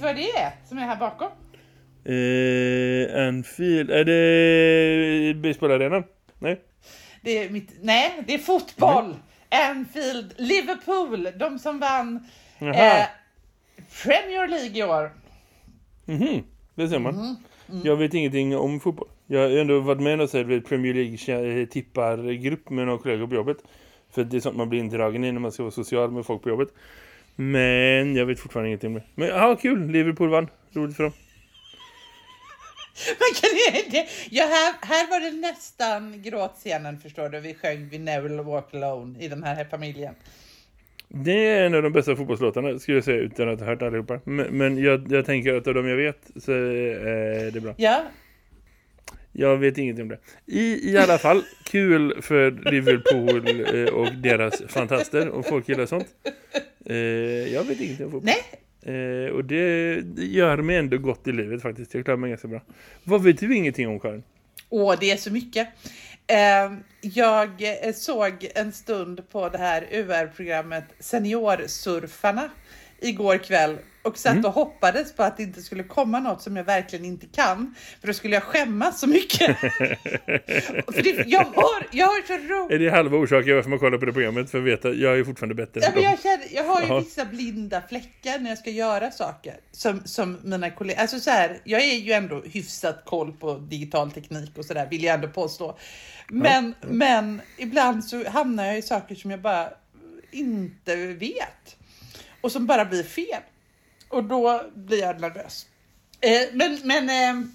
Du vad det är som är här bakom? Eh, en fil... Är det baseballarenan? Nej. Det är mitt, nej, det är fotboll. Anfield, Liverpool, de som vann eh, Premier League i år. Mhm, det ser man. Jag vet ingenting om fotboll. Jag har ändå varit med och sett Premier League tippargrupp med några kollegor på jobbet. För det är sånt man blir indragen i när man ska vara social med folk på jobbet. Men jag vet fortfarande ingenting det. Men ja, kul. Liverpool vann. Roligt för dem. Man kan det, ja, här, här var det nästan gråtscenen förstår du. Vi sjöng Vi Never Walk Alone i den här familjen. Det är en av de bästa fotbollslåtarna skulle jag säga utan att ha hört allihopa. Men, men jag, jag tänker att av de jag vet så är det bra. Ja, Jag vet ingenting om det. I, i alla fall, kul för Liverpool eh, och deras fantaster och folk gillar sånt. Eh, jag vet ingenting om fotboll. nej, Eh, och det, det gör mig ändå gott i livet faktiskt. Jag klarar mig ganska bra. Vad vet du ingenting om, Karin? Åh, det är så mycket. Eh, jag såg en stund på det här UR-programmet Seniorsurfarna igår kväll och satt och hoppades på att det inte skulle komma något som jag verkligen inte kan. För då skulle jag skämmas så mycket. för det, jag, har, jag har så roligt. Är det halva orsaken varför man kollar på det programmet? För att veta, jag är fortfarande bättre Ja, men jag, känner, jag har ju Jaha. vissa blinda fläckar när jag ska göra saker. Som, som mina kollegor. Alltså så här, jag är ju ändå hyfsat koll på digital teknik och sådär vill jag ändå påstå. Men, men ibland så hamnar jag i saker som jag bara inte vet. Och som bara blir fel. Och då blir jag nervös. Eh, men, men eh,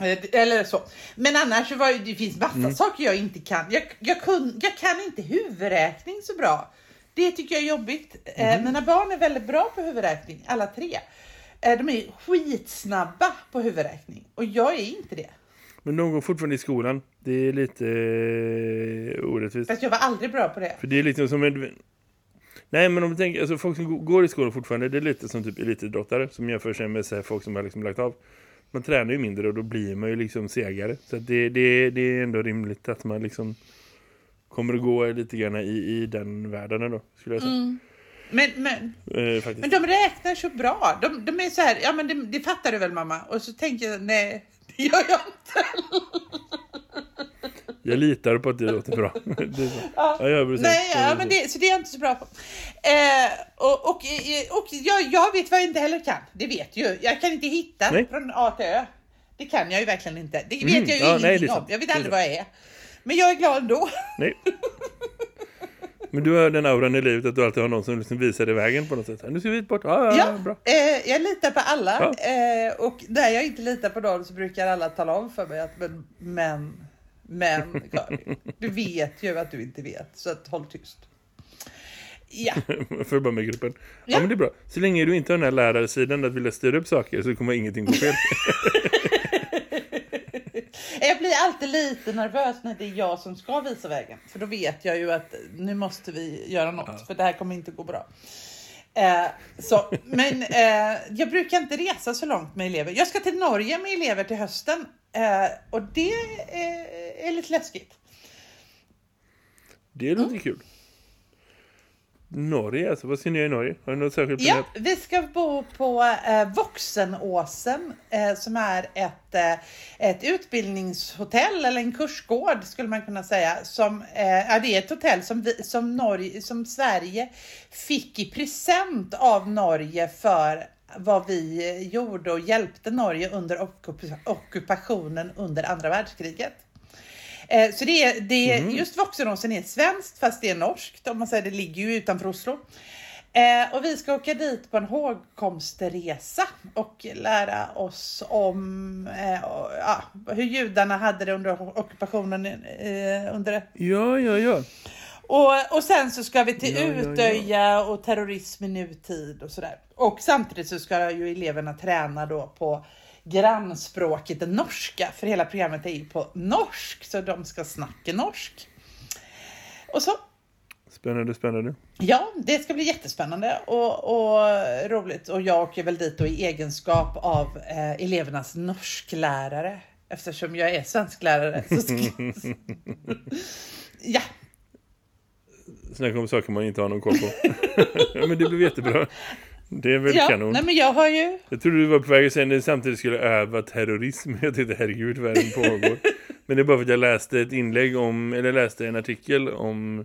Eh, Eller så. Men annars var ju, det finns massa saker jag inte kan. Jag, jag, kun, jag kan inte huvudräkning så bra. Det tycker jag är jobbigt. Eh, mina barn är väldigt bra på huvudräkning, alla tre. Eh, de är skitsnabba på huvudräkning och jag är inte det. Men de går fortfarande i skolan. Det är lite eh, orättvist. Fast jag var aldrig bra på det. För det är lite som en... Nej, men om du tänker, alltså folk som går i skolan fortfarande, det är lite som typ elitidrottare som jämför sig med så här, folk som har liksom lagt av. Man tränar ju mindre och då blir man ju liksom segare. Så det, det, det är ändå rimligt att man liksom kommer att gå lite grann i, i den världen då, skulle jag säga. Men, men, Eh, men de räknar så bra. De, de är så här, ja men det, det fattar du väl mamma? Och så tänker jag, nej, det gör jag inte. Jag litar på att det låter bra. det. Ja, precis. Nej, ja, men det, så det är jag inte så bra på. Eh, och och, eh, och jag, jag vet vad jag inte heller kan. Det vet ju. Jag kan inte hitta Nej. från A till Ö. Det kan jag ju verkligen inte. Det vet Mm, jag ju ja, nej, ingenting är om. Jag vet aldrig vad jag är. Men jag är glad ändå. Nej. Men du har den auran i livet att du alltid har någon som liksom visar dig vägen på något sätt. Nu ska vi hit bort. Ja, ja, Ja, bra. eh, jag litar på alla. Ja. Eh, och när jag inte litar på dem så brukar alla tala om för mig att men, men, men Karin, du vet ju att du inte vet. Så att håll tyst. Ja, För bara med gruppen. Ja. Ja. men det är bra. Så länge du inte har den här lärarsidan att vilja styra upp saker så kommer ingenting gå fel. Jag blir alltid lite nervös när det är jag som ska visa vägen. För då vet jag ju att nu måste vi göra något. För det här kommer inte gå bra. Eh, så, men eh, jag brukar inte resa så långt med elever. Jag ska till Norge med elever till hösten. Eh, och det eh, är lite läskigt. Det låter kul. Norge, alltså. Vad ska ni göra i Norge? Har du något särskilt Ja, planerat? vi ska bo på eh, Voxenåsen eh, som är ett, eh, ett utbildningshotell eller en kursgård skulle man kunna säga. Som, eh, ja, det är ett hotell som, vi, som, Norge, som Sverige fick i present av Norge för vad vi gjorde och hjälpte Norge under ockup- ockupationen under andra världskriget. Eh, Så det är, det är, just Voxenåsen är svenskt fast det är norskt om man säger det ligger ju utanför Oslo. Eh, och vi ska åka dit på en hågkomstresa och lära oss om eh, och, ja, hur judarna hade det under ockupationen. Eh, under Ja, ja, ja. Och, och sen så ska vi till Ja, ja, ja. Utöja och terrorism i nutid och sådär. Och samtidigt så ska ju eleverna träna då på grannspråket det norska. För hela programmet är ju på norsk så de ska snacka norsk. Och så Spännande, spännande. Ja, det ska bli jättespännande och, och roligt. Och jag åker väl dit då i egenskap av eh, elevernas norsklärare. Eftersom jag är svensklärare. Så ska... ja, Snacka om saker man inte har någon koll på. ja, men det blev jättebra. Det är väl ja. kanon. Nej, men jag har ju... Jag trodde du var på väg att säga att ni samtidigt skulle öva terrorism. Jag tänkte, herregud, världen pågår. Men det är bara för att jag läste ett inlägg om, eller läste en artikel om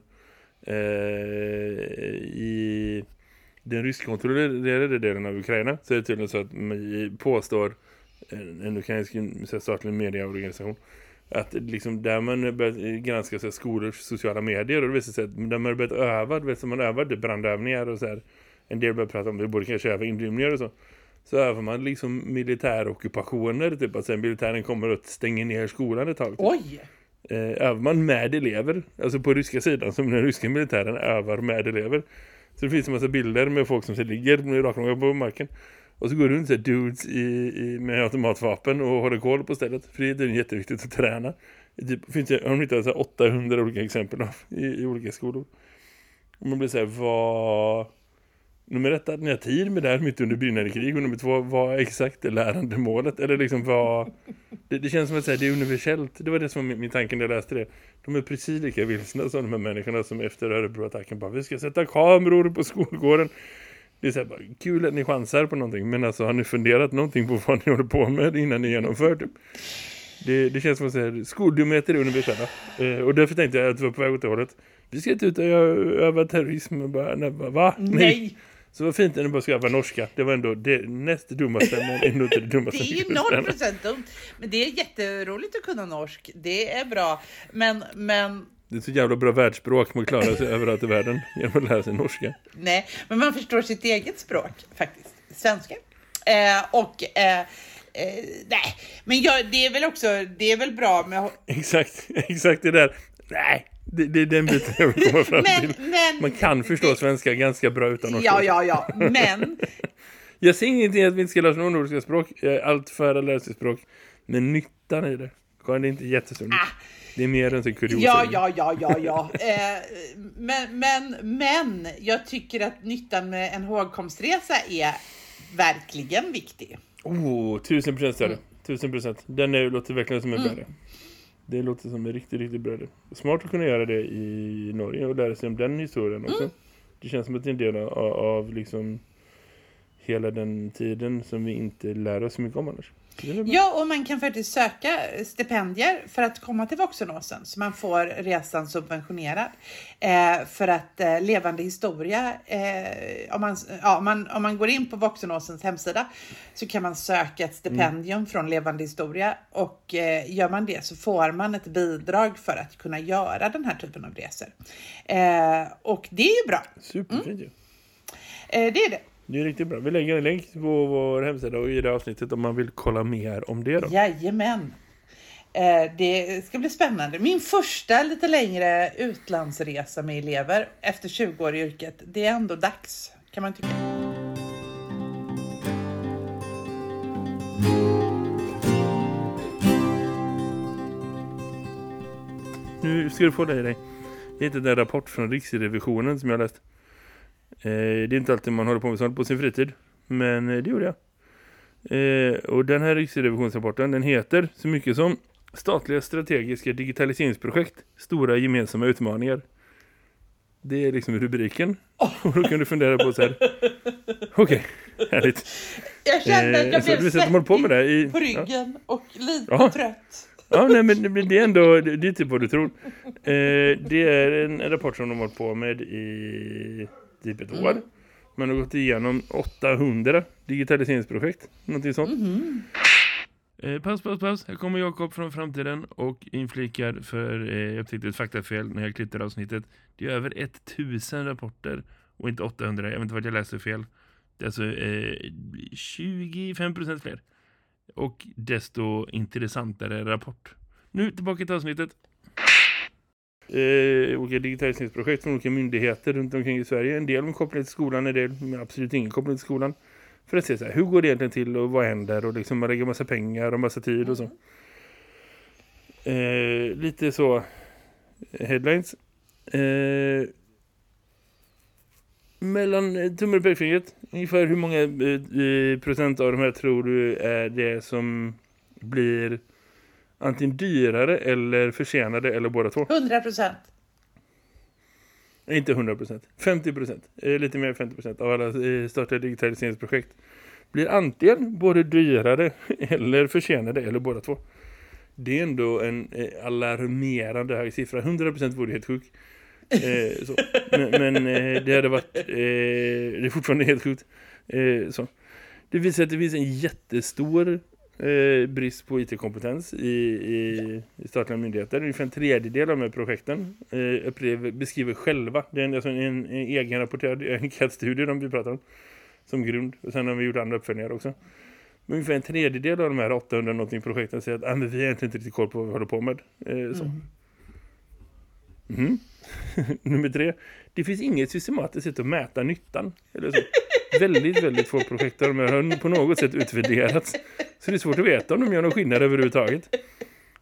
eh, i den ryskkontrollerade delen av Ukraina. Så är det tydligen så att man påstår en, så här, statlig medieorganisation att liksom där man börjat granska så här, skolors sociala medier och det visar sig att där man har börjat öva, vet, så man övar det brandövningar och så här, en del börjar prata om det, borde kanske öva inrymningar och så så övar man liksom militärockupationer typ att sen militären kommer och stänger ner skolan ett tag. Typ. Oj! Eh, övar man med elever, alltså på ryska sidan som den ryska militären övar med elever. Så det finns en massa bilder med folk som ligger med raklånga på marken. Och så går det runt såhär dudes i, i, med automatvapen och håller koll på stället. För det är jätteviktigt att träna. Det typ, finns ju har de hittat 800 olika exempel av i, i olika skolor. Och man blir så här, vad... Nummer ett, att ni har tid med det här mitt under brinnande krig. Och nummer två, vad exakt är lärandemålet? Eller liksom vad... Det, det känns som att säga, det är universellt. Det var det som var min, min tanke när jag läste det. De är precis lika vilsna som de här människorna som efter Örebroattacken bara, vi ska sätta kameror på skolgården. Det är så här, bara, kul att ni chansar på någonting. Men alltså, har ni funderat någonting på vad ni håller på med innan ni genomför typ? Det, det känns som att säga, skoldumheter är universella. Eh, och därför tänkte jag att det var på väg åt det hållet. Vi ska inte ut och öva terrorism. Och bara, nej, va? va? Nej! Så vad fint när du bara ska öva norska. Det var ändå det näst dummaste, men ändå inte det Det dummaste. är ju noll procent dumt. Men det är jätteroligt att kunna norsk. Det är bra. Men, men Det är så jävla bra världsspråk man klarar sig överallt i världen genom att lära sig norska. Nej, men man förstår sitt eget språk faktiskt. Svenska. Eh, och eh, eh, nej, men jag, det är väl också, det är väl bra med... Exakt, exakt det där. Nej, det, det är den biten jag vill komma fram Men, till. men, Man kan förstå svenska ganska bra utan norska. Ja, ja, ja, men Jag säger ingenting att vi inte ska lära oss nordiska språk. Allt för att lära sig språk. Men nyttan i det. Karin, det är inte jättesund. Ah. Det är mer än så kuriosa. ja, ja, ja, ja, ja. Eh, men, men, men jag tycker att nyttan med en hågkomstresa är verkligen viktig. Oh, tusen procent större. Mm. Tusen procent. Den är, låter verkligen som en bra idé. Det låter som en riktigt, riktigt bra idé. Smart att kunna göra det i Norge och lära sig om den historien också. Mm. Det känns som att det är en del av, av liksom hela den tiden som vi inte lär oss så mycket om annars. Ja, och man kan faktiskt söka stipendier för att komma till Voxenåsen så man får resan subventionerad. Eh, för att eh, Levande historia, eh, om, man, ja, om, man, om man går in på Voxenåsens hemsida så kan man söka ett stipendium från Levande historia och eh, gör man det så får man ett bidrag för att kunna göra den här typen av resor. Eh, och det är ju bra. Superfint ju. Eh, det är det. Det är riktigt bra. Vi lägger en länk på vår hemsida och i det avsnittet om man vill kolla mer om det då. Jajamän. Eh, det ska bli spännande. Min första lite längre utlandsresa med elever efter 20 år i yrket. Det är ändå dags kan man tycka. Nu ska du få det i dig. Det är inte den rapport från Riksrevisionen som jag läst. Eh, det är inte alltid man håller på med sånt på sin fritid. Men eh, det gjorde jag. Eh, och den här Riksrevisionsrapporten den heter så mycket som Statliga strategiska digitaliseringsprojekt. Stora gemensamma utmaningar. Det är liksom rubriken. Och då kan du fundera på så här. Okej, härligt. Jag kände att Eh, jag du blev håller på med det i- svettig på ryggen och lite Ja. trött. Ja, nej, men det- är ändå det det är typ vad du tror. Eh, det är en, en rapport som de har hållit på med i typ ett år. Man har gått igenom 800 digitaliseringsprojekt. Någonting sånt. Eh, paus, paus, paus. Här kommer Jakob från framtiden och inflikar för eh, jag upptäckte ett faktafel när jag klippte avsnittet. Det är över 1000 rapporter och inte 800. Jag vet inte vad jag läste fel. Det är alltså eh, 25% fler. Och desto intressantare rapport. Nu tillbaka till avsnittet. Eh, olika digitaliseringsprojekt från olika myndigheter runt omkring i Sverige. En del med koppling till skolan, en del med absolut ingen koppling till skolan. För att se så här, hur går det egentligen till och vad händer och liksom man lägger massa pengar och massa tid och så. Eh, lite så headlines. Eh, mellan eh, tummen och pekfingret, ungefär hur många eh, eh, procent av de här tror du är det som blir antingen dyrare eller försenade eller båda två? 100 procent. Inte 100 procent. 50 procent. Eh, lite mer än 50 procent av alla eh, statliga digitaliseringsprojekt blir antingen både dyrare eller försenade eller båda två. Det är ändå en eh, alarmerande hög siffra. 100 procent vore helt sjuk. Eh. Men, men det hade varit eh, det är fortfarande helt sjukt. Eh, så. Det visar att det finns en jättestor eh, brist på IT-kompetens i, i, i statliga myndigheter. Ungefär en tredjedel av de här projekten eh, beskriver själva. Det är en, alltså en, en egen rapporterad enkätstudie de vi pratar om som grund. Och sen har vi gjort andra uppföljningar också. Men ungefär en tredjedel av de här 800 någonting projekten säger att ah, men vi har egentligen inte riktigt koll på vad vi håller på med. Eh, så. Mm. Mhm. Nummer tre. Det finns inget systematiskt sätt att mäta nyttan. Eller så väldigt, väldigt få projekt där de har på något sätt utvärderats. Så det är svårt att veta om de gör någon skillnad överhuvudtaget.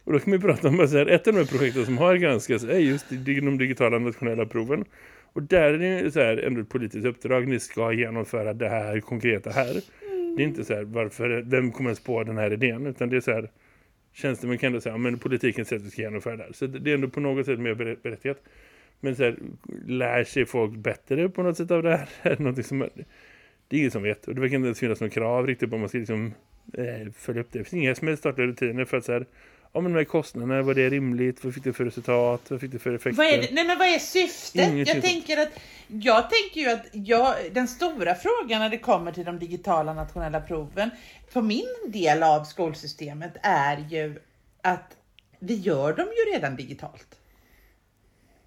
Och då kan vi prata om att så här, ett av de här projekten som har granskats är just de digitala nationella proven. Och där är det så här, ändå ett politiskt uppdrag. Ni ska genomföra det här konkreta här. Det är inte så här, varför, vem kommer ens på den här idén? Utan det är så här, tjänstemän kan ändå säga, ja, men politiken säger att vi ska genomföra det här. Så det är ändå på något sätt mer berättigat. Men så här, lär sig folk bättre på något sätt av det här? Är det, någonting som, det är ingen som vet. Och det verkar inte ens finnas någon krav riktigt på om man ska liksom, eh, följa upp det. Det finns inga som helst statliga rutiner för att så här, men de här kostnaderna, var det rimligt? Vad fick det för resultat? Vad fick det för effekter? Vad är det? Nej men vad är syftet? Inget jag syfte. tänker att jag tänker ju att jag, den stora frågan när det kommer till de digitala nationella proven på min del av skolsystemet är ju att vi gör dem ju redan digitalt.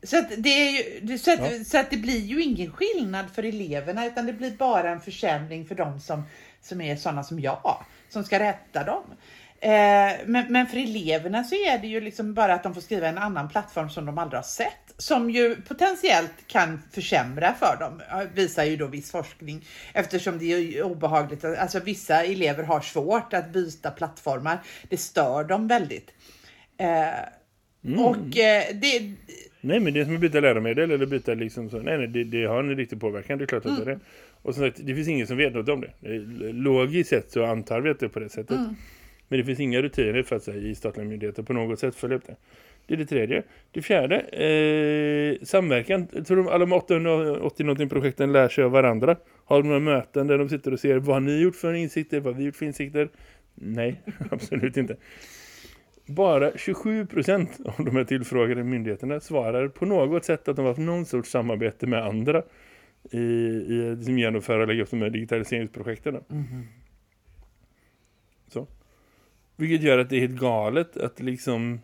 Så att det, är ju, så, att, Ja. så att det blir ju ingen skillnad för eleverna utan det blir bara en försämring för de som, som är sådana som jag, som ska rätta dem. Eh, men, men för eleverna så är det ju liksom bara att de får skriva en annan plattform som de aldrig har sett. Som ju potentiellt kan försämra för dem, visar ju då viss forskning. Eftersom det är obehagligt, alltså vissa elever har svårt att byta plattformar. Det stör dem väldigt. Eh, Och eh, det, Nej, men det är som att byta läromedel eller byta liksom så. Nej, nej, det, det har en riktig påverkan, det är klart att det är det. Och som sagt, det finns ingen som vet något om det. Eh, Logiskt sett så antar vi att det är på det sättet. Men det finns inga rutiner för att säga i statliga myndigheter på något sätt följa upp det. Det är det tredje. Det fjärde, eh, samverkan. Jag tror de alla de 880 någonting projekten lär sig av varandra. Har de några möten där de sitter och ser vad har ni gjort för insikter, vad har vi gjort för insikter? Nej, absolut inte. Bara 27% av de här tillfrågade myndigheterna svarar på något sätt att de har haft någon sorts samarbete med andra i, i som genomföra och lägga upp de här digitaliseringsprojekten. Så. Vilket gör att det är helt galet att liksom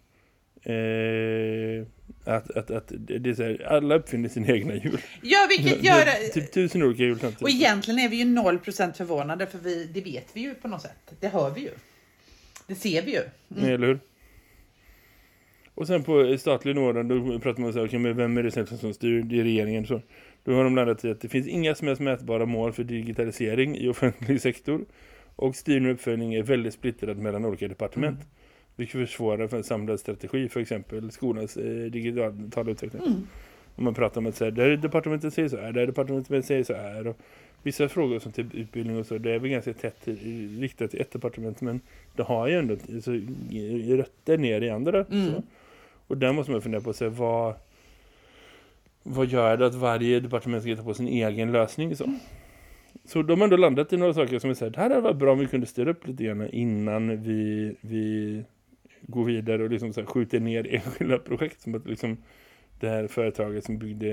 eh, att, att, att det är så här, alla uppfinner sina egna hjul. ja, vilket gör... det- Typ tusen olika samtidigt. Och egentligen är vi ju 0% förvånade för vi, det vet vi ju på något sätt. Det hör vi ju. Det ser vi ju. Nej, eller hur? Och sen på statlig nivå då pratar man så här, okay, men vem är det som styr? Det är regeringen. Så. Då har de landat i att det finns inga som helst mätbara mål för digitalisering i offentlig sektor. Och styrning och uppföljning är väldigt splittrad mellan olika departement. Vilket försvårar för en samlad strategi för exempel skolans eh, digitala utveckling. Om man pratar om att säga, där departementet säger så här, där departementet säger så här. Och vissa frågor som typ utbildning och så, det är väl ganska tätt riktat till ett departement. Men det har ju ändå så, i rötter ner i andra. Så. Och där måste man fundera på sig vad, vad gör det att varje departement ska hitta på sin egen lösning. Så, så de har ändå landat i några saker som är så här, det här hade varit bra om vi kunde styra upp lite grann innan vi, vi går vidare och liksom så här skjuter ner enskilda projekt. Som att liksom det här företaget som byggde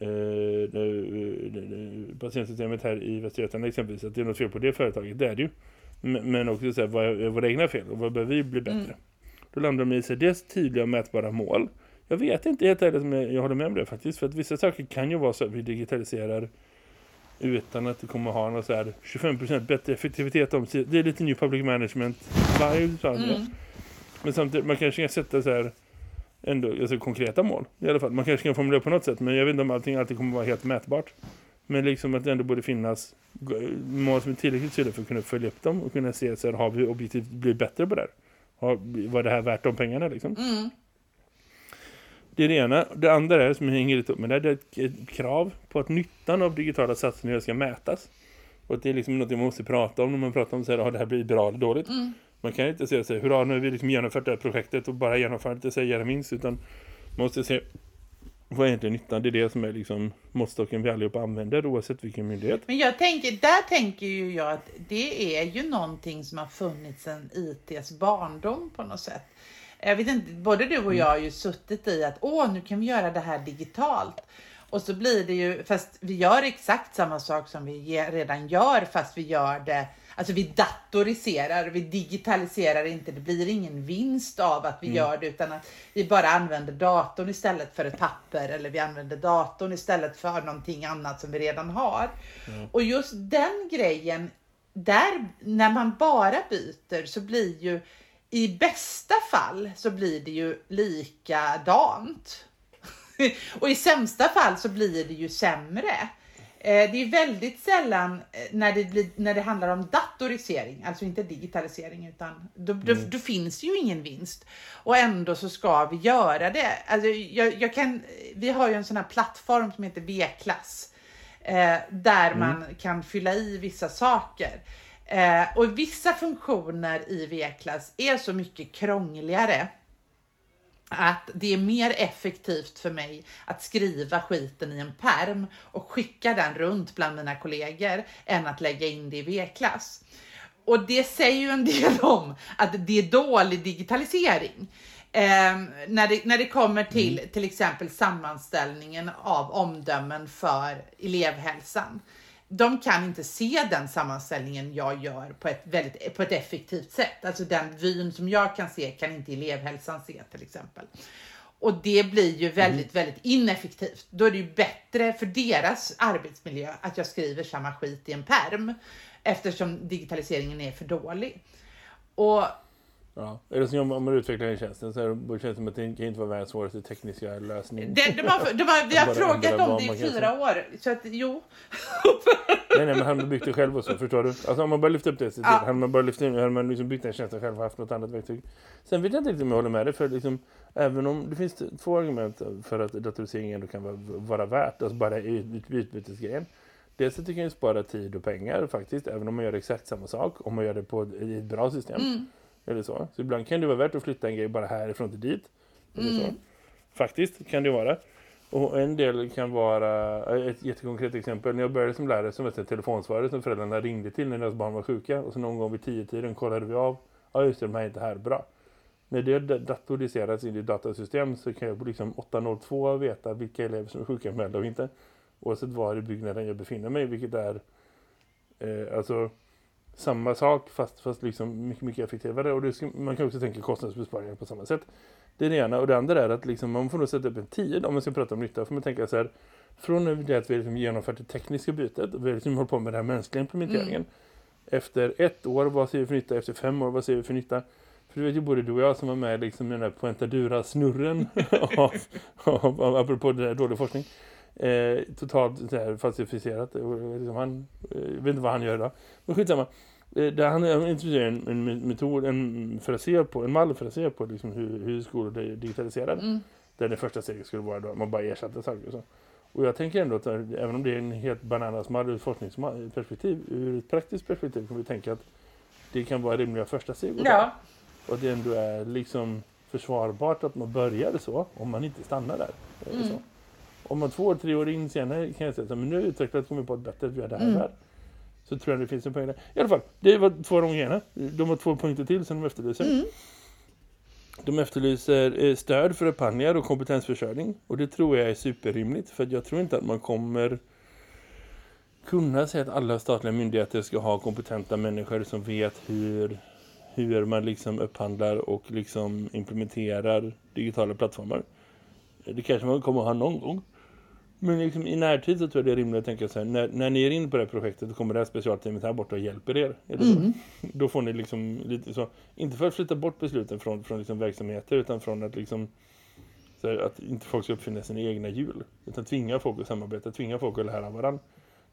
eh, patientsystemet här i Västergötland exempelvis, att det är något fel på det företaget, det är det ju. Men, men också så här, vad är våra egna fel och vad behöver vi bli bättre? Då landar de i sig dels tydliga och mätbara mål. Jag vet inte helt ärligt om jag, jag håller med om det faktiskt. För att vissa saker kan ju vara så att vi digitaliserar utan att det kommer ha någon så här 25% bättre effektivitet om sig. Det är lite ny public management vibe. Mm. Men samtidigt, man kanske kan sätta så här ändå, alltså konkreta mål i alla fall. Man kanske kan formulera på något sätt men jag vet inte om allting alltid kommer vara helt mätbart. Men liksom att det ändå borde finnas mål som är tillräckligt tydliga för att kunna följa upp dem och kunna se så här, har vi objektivt blivit bättre på det här? Har, var det här värt de pengarna liksom? Mm. Det är det ena. Det andra är, som jag hänger lite upp med det, det är ett, krav på att nyttan av digitala satsningar ska mätas. Och att det är liksom något man måste prata om när man pratar om så här, har det här blivit bra eller dåligt. Mm. Man kan inte säga så här, hurra nu har vi liksom genomfört det här projektet och bara genomfört det och säga minst utan man måste se vad är egentligen nyttan? Det är det som är liksom måttstocken vi allihopa använder oavsett vilken myndighet. Men jag tänker, där tänker ju jag att det är ju någonting som har funnits sedan ITs barndom på något sätt. Jag vet inte, både du och jag har ju suttit i att åh, nu kan vi göra det här digitalt. Och så blir det ju, fast vi gör exakt samma sak som vi redan gör, fast vi gör det, alltså vi datoriserar, vi digitaliserar inte, det blir ingen vinst av att vi gör det, utan att vi bara använder datorn istället för ett papper, eller vi använder datorn istället för någonting annat som vi redan har. Och just den grejen, där, när man bara byter så blir ju i bästa fall så blir det ju likadant. Och i sämsta fall så blir det ju sämre. Eh, Det är väldigt sällan eh, när det, blir, när det handlar om datorisering, alltså inte digitalisering, utan då, då, då finns ju ingen vinst. Och ändå så ska vi göra det. Alltså jag, jag kan, vi har ju en sån här plattform som heter V-klass. Eh, där man kan fylla i vissa saker. Eh, och vissa funktioner i V-klass är så mycket krångligare att det är mer effektivt för mig att skriva skiten i en perm och skicka den runt bland mina kollegor än att lägga in det i V-klass. Och det säger ju en del om att det är dålig digitalisering. Eh, när, det, när det kommer till till exempel sammanställningen av omdömen för elevhälsan. De kan inte se den sammanställningen jag gör på ett, väldigt, på ett effektivt sätt. Alltså den vyn som jag kan se kan inte elevhälsan se till exempel. Och det blir ju väldigt, väldigt ineffektivt. Då är det ju bättre för deras arbetsmiljö att jag skriver samma skit i en perm eftersom digitaliseringen är för dålig. Och Ja. Det som om man utvecklar den tjänsten så det, känns det som att det kan inte vara världens svåraste tekniska lösning. det, de har, de har, vi har frågat om det i fyra år. Så att jo. Nej, nej, men hade man byggt det själv och så, förstår du? Alltså om man bara lyfter upp det, så Ja. hade man bara lyft in, hade man liksom byggt den tjänsten själv och haft något annat verktyg. Sen vet jag inte riktigt om jag håller med dig, för liksom, även om det finns två argument för att datorisering ändå kan vara, vara värt, alltså bara utbytesgrejen. Dels att det kan ju spara tid och pengar faktiskt, även om man gör exakt samma sak, om man gör det på ett, i ett bra system. Mm. Eller så. Så ibland kan det vara värt att flytta en grej bara härifrån till dit. Eller så. Mm. Faktiskt kan det vara. Och en del kan vara, ett jättekonkret exempel, när jag började som lärare så var det telefonsvarare som föräldrarna ringde till när deras barn var sjuka. Och så någon gång vid tio tiden kollade vi av, ja just det, de här är inte här, bra. När det datoriseras in i datasystem så kan jag på liksom 802 veta vilka elever som är sjukanmälda och inte. Oavsett var i byggnaden jag befinner mig, vilket är eh, alltså samma sak fast, fast liksom mycket, mycket effektivare. Och ska, man kan också tänka kostnadsbesparingar på samma sätt. Det är det ena. Och det andra är att liksom, man får nog sätta upp en tid om man ska prata om nytta. Får man tänka så här, från det att vi liksom genomfört det tekniska bytet och vi liksom hållit på med den här mänskliga implementeringen. Efter ett år, vad ser vi för nytta? Efter fem år, vad ser vi för nytta? För du vet ju både du och jag som var med liksom, i den här Poentadura-snurren av, av, av, apropå det där dålig forskning. Eh, totalt så här, falsificerat. Och, liksom, han, eh, jag vet inte vad han gör idag. Men skitsamma. Eh, där han introducerar en, en metod, en, för att se på, en mall för att se på liksom, hur, hur skolor är digitaliserade. Mm. Där det första steget skulle vara då man bara ersatte saker och så. Och jag tänker ändå att eh, även om det är en helt bananasmall ur ett forskningsperspektiv, ur ett praktiskt perspektiv kan vi tänka att det kan vara rimliga första steg. ta. Ja. Och det ändå är liksom försvarbart att man börjar så om man inte stannar där. Eller Mm. Om man två, tre år in senare kan jag säga att nu har utvecklat kommit på ett bättre att vi gör det här Mm. Så tror jag det finns en poäng där. I alla fall, det var två av de grejerna. De har två punkter till som de efterlyser. Mm. De efterlyser eh, stöd för upphandlingar och kompetensförsörjning. Och det tror jag är superrimligt. För jag tror inte att man kommer kunna säga att alla statliga myndigheter ska ha kompetenta människor som vet hur, hur man liksom upphandlar och liksom implementerar digitala plattformar. Det kanske man kommer att ha någon gång. Men liksom i närtid så tror jag det är rimligt att tänka så här, när, när ni är inne på det här projektet så kommer det här specialteamet här borta och hjälper er. Mm. Då får ni liksom lite så, inte för att flytta bort besluten från, från liksom verksamheter utan från att liksom här, att inte folk ska uppfinna sina egna hjul. Utan tvinga folk att samarbeta, tvinga folk att lära varandra.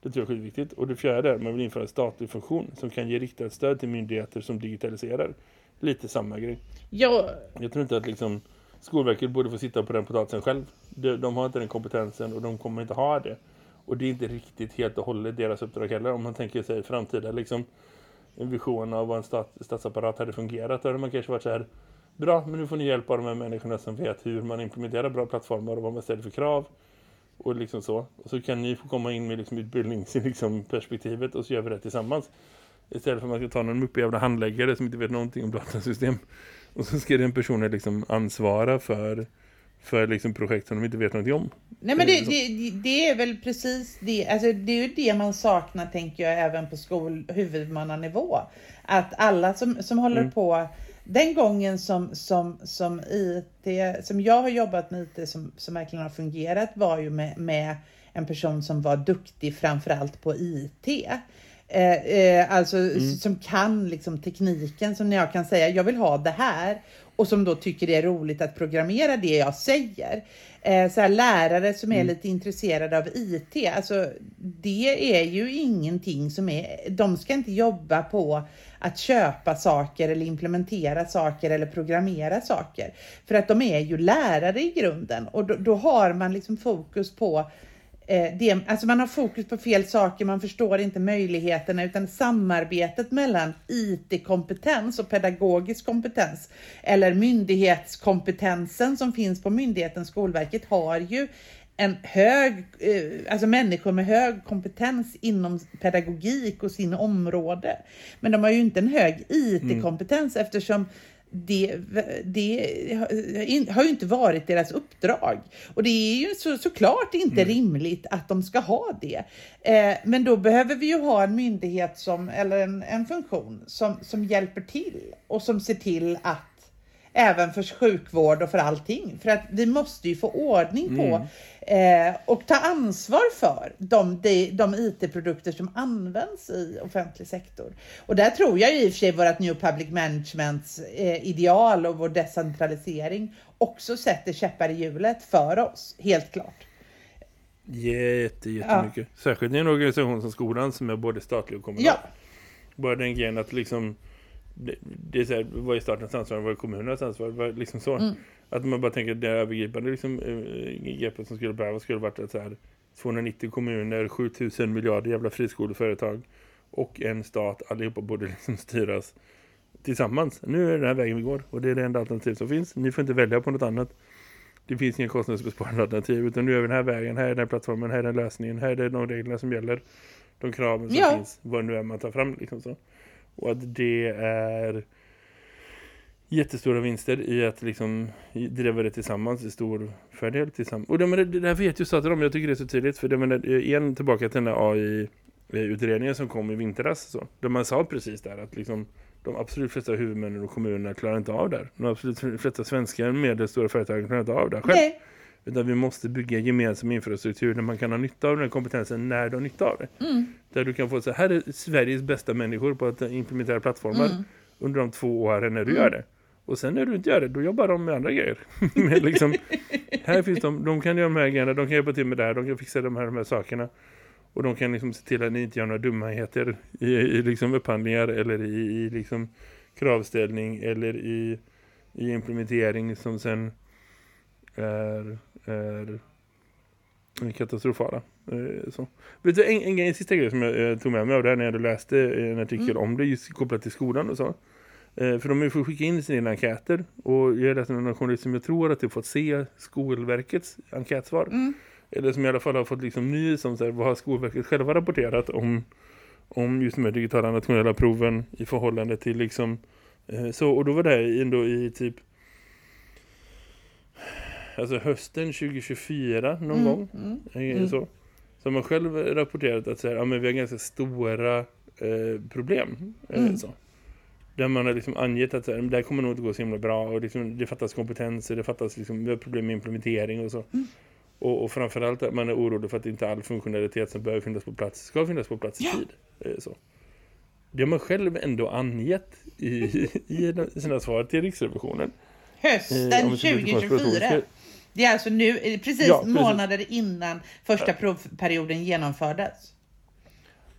Det tror jag är skitviktigt. Och det fjärde är att man vill införa en statlig funktion som kan ge riktat stöd till myndigheter som digitaliserar. Lite samma grej. Ja, Jag tror inte att liksom Skolverket borde få sitta på den potatisen själv. De, de har inte den kompetensen och de kommer inte ha det. Och det är inte riktigt helt och hållet deras uppdrag heller. Om man tänker sig framtida liksom, en vision av vad en stat, statsapparat hade fungerat. Då hade man kanske varit så här, bra men nu får ni hjälp av de här människorna som vet hur man implementerar bra plattformar och vad man ställer för krav. Och liksom så. Och så kan ni få komma in med liksom utbildningsperspektivet liksom, och så gör vi det tillsammans. Istället för att man ska ta någon muppig jävla handläggare som inte vet någonting om datasystem. Och så ska den personen liksom ansvara för, för liksom projekt som de inte vet någonting om. Nej men det, det, det är väl precis det, alltså det är ju det man saknar tänker jag även på skol, huvudmannanivå. Att alla som, som håller Mm. på, den gången som, som, som IT, som jag har jobbat med IT som, som verkligen har fungerat var ju med, med en person som var duktig framförallt på IT. Eh, eh, alltså som kan liksom tekniken som när jag kan säga jag vill ha det här och som då tycker det är roligt att programmera det jag säger. Eh, så här, lärare som är lite intresserade av IT, alltså det är ju ingenting som är, de ska inte jobba på att köpa saker eller implementera saker eller programmera saker. För att de är ju lärare i grunden och då, då har man liksom fokus på det, alltså man har fokus på fel saker, man förstår inte möjligheterna utan samarbetet mellan IT-kompetens och pedagogisk kompetens eller myndighetskompetensen som finns på myndigheten Skolverket har ju en hög, eh, alltså människor med hög kompetens inom pedagogik och sin område. Men de har ju inte en hög IT-kompetens eftersom det, det har ju inte varit deras uppdrag. Och det är ju så, såklart inte rimligt att de ska ha det. Eh, men då behöver vi ju ha en myndighet som, eller en, en funktion som, som hjälper till och som ser till att även för sjukvård och för allting. För att vi måste ju få ordning på eh, och ta ansvar för de, de, de IT-produkter som används i offentlig sektor. Och där tror jag i och för sig vårt New Public Managements eh, ideal och vår decentralisering också sätter käppar i hjulet för oss, helt klart. Jätte, jättemycket. Särskilt i en organisation som skolan som är både statlig och kommunal. Ja, Bara den grejen att liksom det, det är så här, vad är statens ansvar, vad är kommunernas ansvar, vad liksom så. Mm. Att man bara tänker att det övergripande liksom, äh, greppet som skulle behöva skulle varit att så här 290 kommuner, 7000 miljarder jävla friskoleföretag och en stat, allihopa borde liksom styras tillsammans. Nu är det den här vägen vi går och det är det enda alternativ som finns. Ni får inte välja på något annat. Det finns inga kostnadsbesparande alternativ utan nu är vi den här vägen, här är den här plattformen, här är den lösningen, här är de reglerna som gäller, de kraven som Ja. finns, vad nu är man tar fram liksom så. Och att det är jättestora vinster i att liksom driva det tillsammans i stor fördel tillsammans. Och det, men det, det här vet ju staten om, jag tycker det är så tydligt för det men det- igen tillbaka till den där AI-utredningen eh, som kom i vintras så, där man sa precis där att liksom de absolut flesta huvudmännen och kommunerna klarar inte av det här. De absolut flesta svenska medelstora företagen klarar inte av det här själv. nej, utan vi måste bygga gemensam infrastruktur där man kan ha nytta av den här kompetensen när du har nytta av det. Mm. Där du kan få så här är Sveriges bästa människor på att implementera plattformar Mm. under de två åren när du gör det. Och sen när du inte gör det, då jobbar de med andra grejer. Men liksom, här finns de, de kan göra de här grejerna, de kan hjälpa till med det här, de kan fixa de här, de här sakerna. Och de kan liksom se till att ni inte gör några dumheter i, i liksom upphandlingar eller i, i liksom kravställning eller i, i implementering som sen är, är katastrofala. Eh, Så. Vet du, en, en, en sista grej som jag eh, tog med mig av det här när jag läste en artikel om det just kopplat till skolan och så. Eh, för de fått skicka in sina enkäter och jag läste en journalist som jag tror att de fått se Skolverkets enkätsvar. Mm. Eller som i alla fall har fått liksom ny som så här, vad har Skolverket själva rapporterat om, om just de här digitala nationella proven i förhållande till liksom eh, så. Och då var det ändå i typ alltså hösten 2024 någon gång. Mm. Eh, Mm. Så. Har man själv rapporterat att så här, ja, men vi har ganska stora eh, problem. Eh, Mm. så. Där man har liksom angett att så här, det här kommer nog inte gå så himla bra. Och liksom, det fattas kompetenser, det fattas liksom, vi har problem med implementering och så. Mm. Och, och framförallt att man är orolig för att inte all funktionalitet som behöver finnas på plats ska finnas på plats i tid. Eh, så. Det har man själv ändå angett i, i sina svar till Riksrevisionen. Eh, Hösten lite 2024. Det är alltså nu, precis, Ja, precis. månader innan första provperioden genomfördes.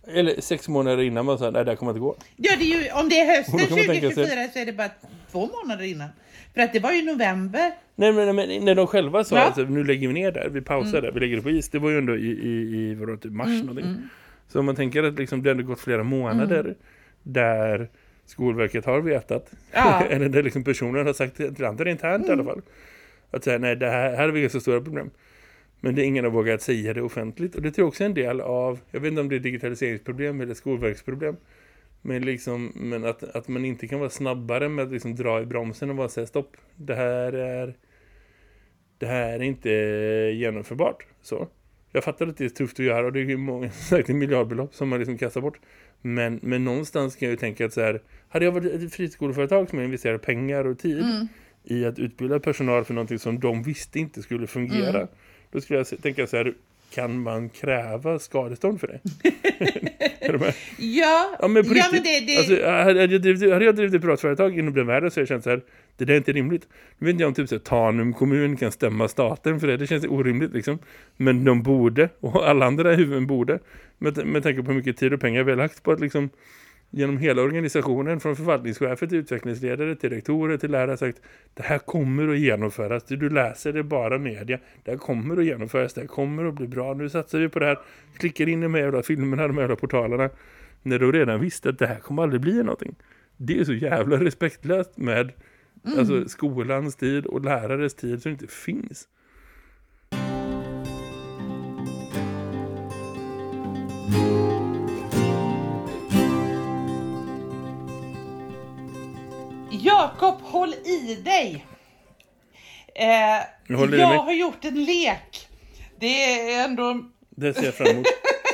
Eller sex månader innan man sa nej det här kommer inte gå. Ja, det ju, om det är hösten Och då kan man tänka sig- 2024 så är det bara två månader innan. För att det var ju november. Nej men, men när de själva sa att nu lägger vi ner där, vi pausar där, vi lägger det på is. Det var ju ändå i, i, i vadå, typ mars någonting. Så om man tänker att liksom, det ändå gått flera månader där Skolverket har vetat. Ja. eller där liksom personen har sagt till andra internt i alla fall. Att säga nej det här, här har vi ganska stora problem. Men det är ingen har vågat säga det offentligt. Och det tror jag också är en del av, jag vet inte om det är digitaliseringsproblem eller skolverksproblem. Men, liksom, men att, att man inte kan vara snabbare med att liksom dra i bromsen och bara säga stopp. Det här är det här är inte genomförbart. Så. Jag fattar att det är tufft att göra och det är ju många miljardbelopp som man liksom kastar bort. Men, men någonstans kan jag ju tänka att så här, hade jag varit ett friskoleföretag som investerade pengar och tid mm i att utbilda personal för någonting som de visste inte skulle fungera. Då skulle jag tänka så här, kan man kräva skadestånd för det? Ja, Ja men ja, men det, det, Alltså, hade, jag drivit, hade jag drivit ett privatföretag inom den världen så hade jag känt så här, det där är inte rimligt. Nu vet inte jag om typ så här, Tanum kommun kan stämma staten för det, det känns orimligt liksom. Men de borde, och alla andra huvuden borde, med, med tanke på hur mycket tid och pengar vi har lagt på att liksom genom hela organisationen från förvaltningschefer till utvecklingsledare till rektorer till lärare sagt det här kommer att genomföras, du läser det bara media. Det här kommer att genomföras, det här kommer att bli bra. Nu satsar vi på det här, klickar in i de här jävla filmerna, de här jävla portalerna när du redan visste att det här kommer aldrig bli någonting. Det är så jävla respektlöst med alltså, skolans tid och lärares tid som inte finns Jakob, håll i dig! Eh, Jag i har gjort en lek. Det är ändå... det ser jag fram emot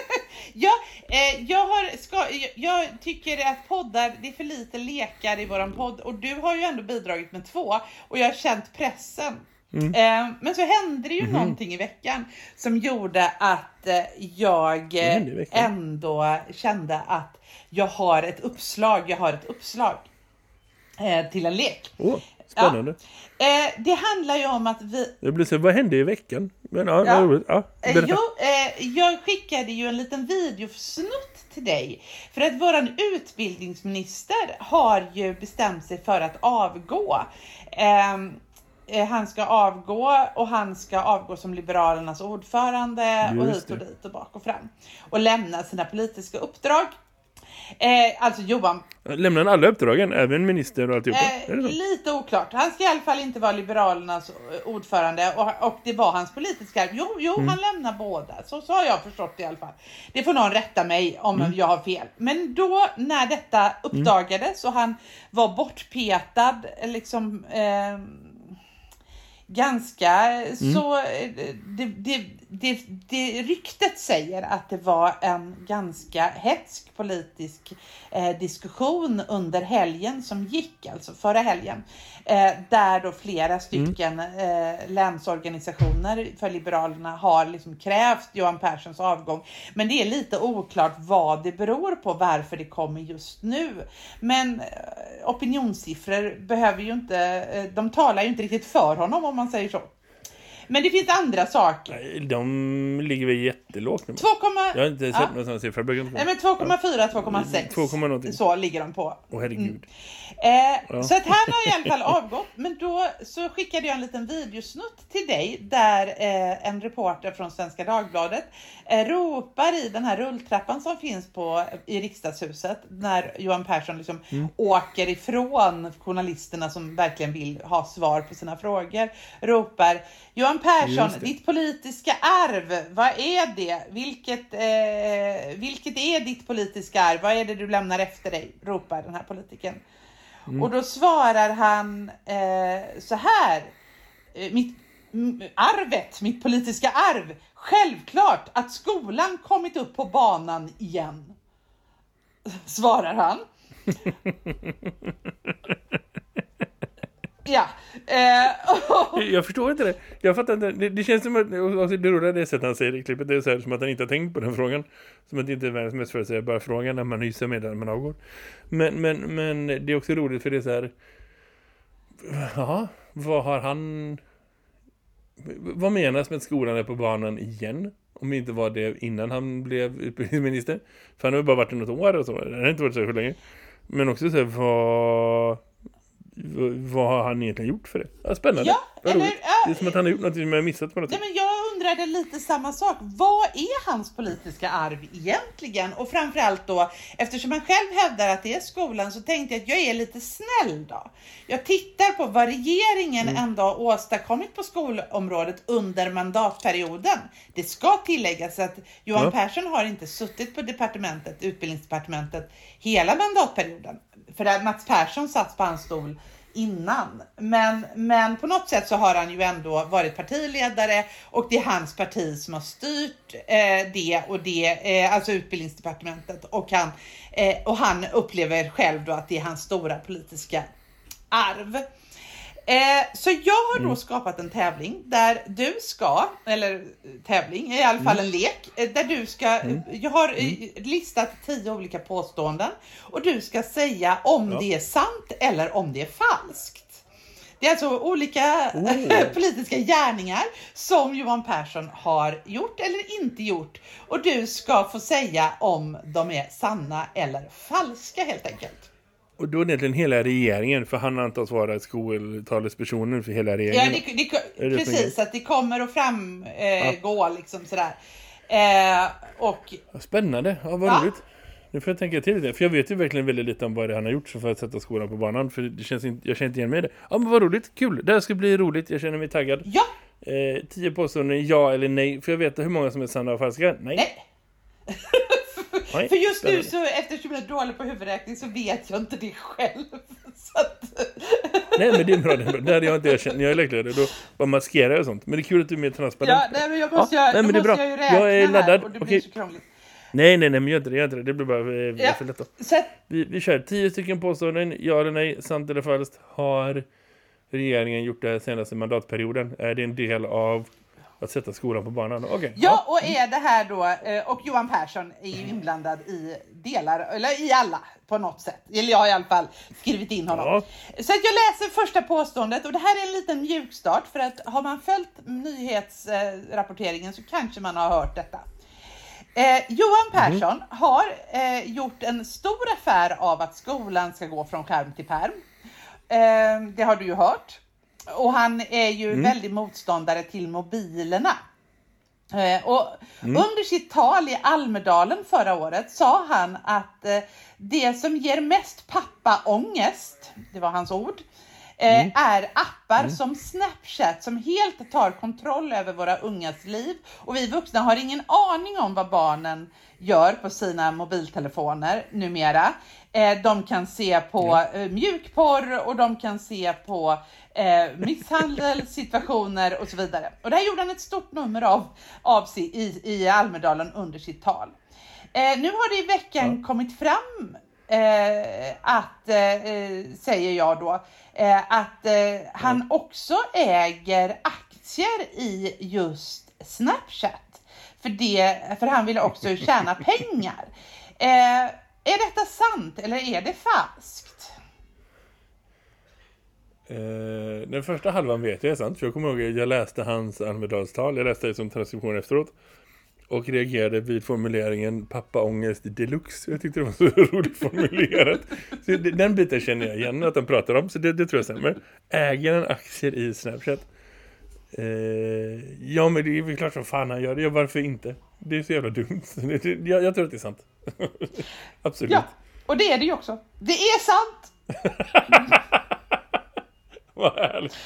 Ja, eh, jag, har, ska, jag, jag tycker att poddar, det är för lite lekar i våran podd och du har ju ändå bidragit med två och jag har känt pressen. Mm. Eh, men så hände det ju någonting i veckan som gjorde att eh, jag eh, ändå kände att jag har ett uppslag, jag har ett uppslag eh, till en lek. Åh, spännande Eh, det handlar ju om att vi, Jag blir så, vad hände i veckan? Men ja, Ja. ja Eh. Jo, eh, jag skickade ju en liten videosnutt till dig. För att våran utbildningsminister har ju bestämt sig för att avgå. Ehm, eh, han ska avgå och han ska avgå som Liberalernas ordförande och Just hit och det. dit och bak och fram. Och lämna sina politiska uppdrag. Eh, alltså Johan Lämnar han alla uppdragen, även minister och alltihopa? Eh, lite oklart. Han ska i alla fall inte vara Liberalernas eh, ordförande och, och det var hans politiska. Jo, jo Mm. han lämnar båda. Så, så har jag förstått det i alla fall. Det får någon rätta mig om Mm. jag har fel. Men då när detta uppdagades och han var bortpetad liksom eh, ganska Mm. så eh, det, det, det, det ryktet säger att det var en ganska hetsk politisk eh, diskussion under helgen som gick, alltså förra helgen, eh, där då flera stycken eh, länsorganisationer för Liberalerna har liksom krävt Johan Perssons avgång. Men det är lite oklart vad det beror på, varför det kommer just nu. Men eh, opinionssiffror behöver ju inte, eh, de talar ju inte riktigt för honom om man säger så. Men det finns andra saker. Nej, De ligger väl jättelågt nu. 2, Jag har inte sett ja. Jag brukar inte Nej men 2,4, 2,6. 2, någonting. Så ligger de på. Åh herregud. Eh, Så att han har i alla fall avgått. Men då så skickade jag en liten videosnutt till dig där eh, en reporter från Svenska Dagbladet eh, ropar i den här rulltrappan som finns på, i riksdagshuset när Johan Persson liksom åker ifrån journalisterna som verkligen vill ha svar på sina frågor. Ropar Johan Persson, Just det. ditt politiska arv, vad är det? Vilket, eh, vilket är ditt politiska arv? Vad är det du lämnar efter dig? Ropar den här politikern. Och då svarar han eh, så här. Eh, mitt arvet, mitt politiska arv. Självklart att skolan kommit upp på banan igen. Svarar han. ja. Eh, Jag förstår inte det. Jag fattar inte. Det, det känns som att alltså, det roliga det sättet han säger i klippet det är så här, som att han inte har tänkt på den frågan. Som att det inte är världens mest förutsägbara fråga när man hyser med den man avgår. Men, men, men det är också roligt för det är så här. Ja, vad har han vad menas med att skolan är på banan igen? Om det inte var det innan han blev utbildningsminister. För han har ju bara varit i något år och så. Det har inte varit så länge. Men också så här, vad, vad har han egentligen gjort för det? Ja, spännande. Ja, eller, roligt. ja, det är som att han har gjort något som jag har missat på något Nej, sätt. men jag undrade lite samma sak. Vad är hans politiska arv egentligen? Och framförallt då, eftersom han själv hävdar att det är skolan så tänkte jag att jag är lite snäll då. Jag tittar på vad regeringen Mm. ändå har åstadkommit på skolområdet under mandatperioden. Det ska tilläggas att Johan Ja. Persson har inte suttit på departementet, utbildningsdepartementet hela mandatperioden. För att Mats Persson satt på hans stol innan. Men, men på något sätt så har han ju ändå varit partiledare och det är hans parti som har styrt eh, det och det, eh, alltså utbildningsdepartementet och han, eh, och han upplever själv då att det är hans stora politiska arv. Eh, så jag har då skapat en tävling där du ska, eller tävling, i alla fall en lek, eh, där du ska, jag har eh, listat tio olika påståenden och du ska säga om Ja. det är sant eller om det är falskt. Det är alltså olika Oh. politiska gärningar som Johan Persson har gjort eller inte gjort och du ska få säga om de är sanna eller falska helt enkelt. Och då är det egentligen hela regeringen. För han antas vara skoltalespersonen för hela regeringen. Ja, det, det, det precis, att det kommer att framgå eh, gå liksom sådär. Eh, och Ja, Spännande, ja, vad Ja. roligt. Nu får jag tänka till lite, för jag vet ju verkligen väldigt lite om vad det han har gjort för att sätta skolan på banan. För det känns inte, jag känner inte igen mig i det. Ja men vad roligt, kul. Det här ska bli roligt, jag känner mig taggad. ja, Eh, tio påståenden, ja eller nej. För jag vet hur många som är sanna och falska. Nej. nej. För just nu så eftersom jag är dålig på huvudräkning så vet jag inte det själv. Att, Nej men det är bra, det är bra. Det hade jag inte erkänt när jag är läkare. Då bara maskerar jag och sånt. Men det är kul att du är mer transparent. ja, nej, men jag måste, Ja, jag, nej, men det är bra. jag ju räkna Jag är laddad. här och det Okej. blir så krångligt. Nej, nej, nej, men gör inte det, gör inte det. Det blir bara eh, Ja. för lätt då. Så Vi, vi kör tio stycken påståenden, ja eller nej, sant eller falskt. Har regeringen gjort det här senaste mandatperioden? Är det en del av att sätta skolan på banan? Okej. ja, och är det här då, eh, och Johan Persson är ju inblandad i delar, eller i alla på något sätt. Eller jag har i alla fall skrivit in honom. Ja. Så att jag läser första påståendet och det här är en liten mjukstart för att har man följt nyhetsrapporteringen så kanske man har hört detta. Eh, Johan Persson har eh, gjort en stor affär av att skolan ska gå från skärm till perm. Eh, det har du ju hört. Och han är ju väldigt motståndare till mobilerna. Eh, och Under sitt tal i Almedalen förra året sa han att eh, det som ger mest pappaångest, det var hans ord, eh, är appar som Snapchat som helt tar kontroll över våra ungas liv. Och vi vuxna har ingen aning om vad barnen gör på sina mobiltelefoner numera. Eh, de kan se på eh, mjukporr och de kan se på eh, misshandelssituationer och så vidare. Och det här gjorde han ett stort nummer av, av sig i, i Almedalen under sitt tal. Nu har det i veckan kommit fram eh, att, eh, säger jag då, eh, att han också äger aktier i just Snapchat. För, det, för han vill också tjäna pengar. Eh, är detta sant eller är det falskt? Eh, den första halvan vet jag är sant. För jag kommer ihåg att jag läste hans Almedalstal. Jag läste det som transkription efteråt. Och reagerade vid formuleringen pappaångest deluxe. Jag tyckte det var så roligt formulerat. Så den biten känner jag igen att han pratar om. Så det, det tror jag stämmer. Äger han aktier i Snapchat? Eh, ja men det är väl klart som fan han gör det. Ja, varför inte? Det är så jävla dumt. Jag, jag tror att det är sant. Absolut. Ja, och det är det ju också. Det är sant! Vad härligt.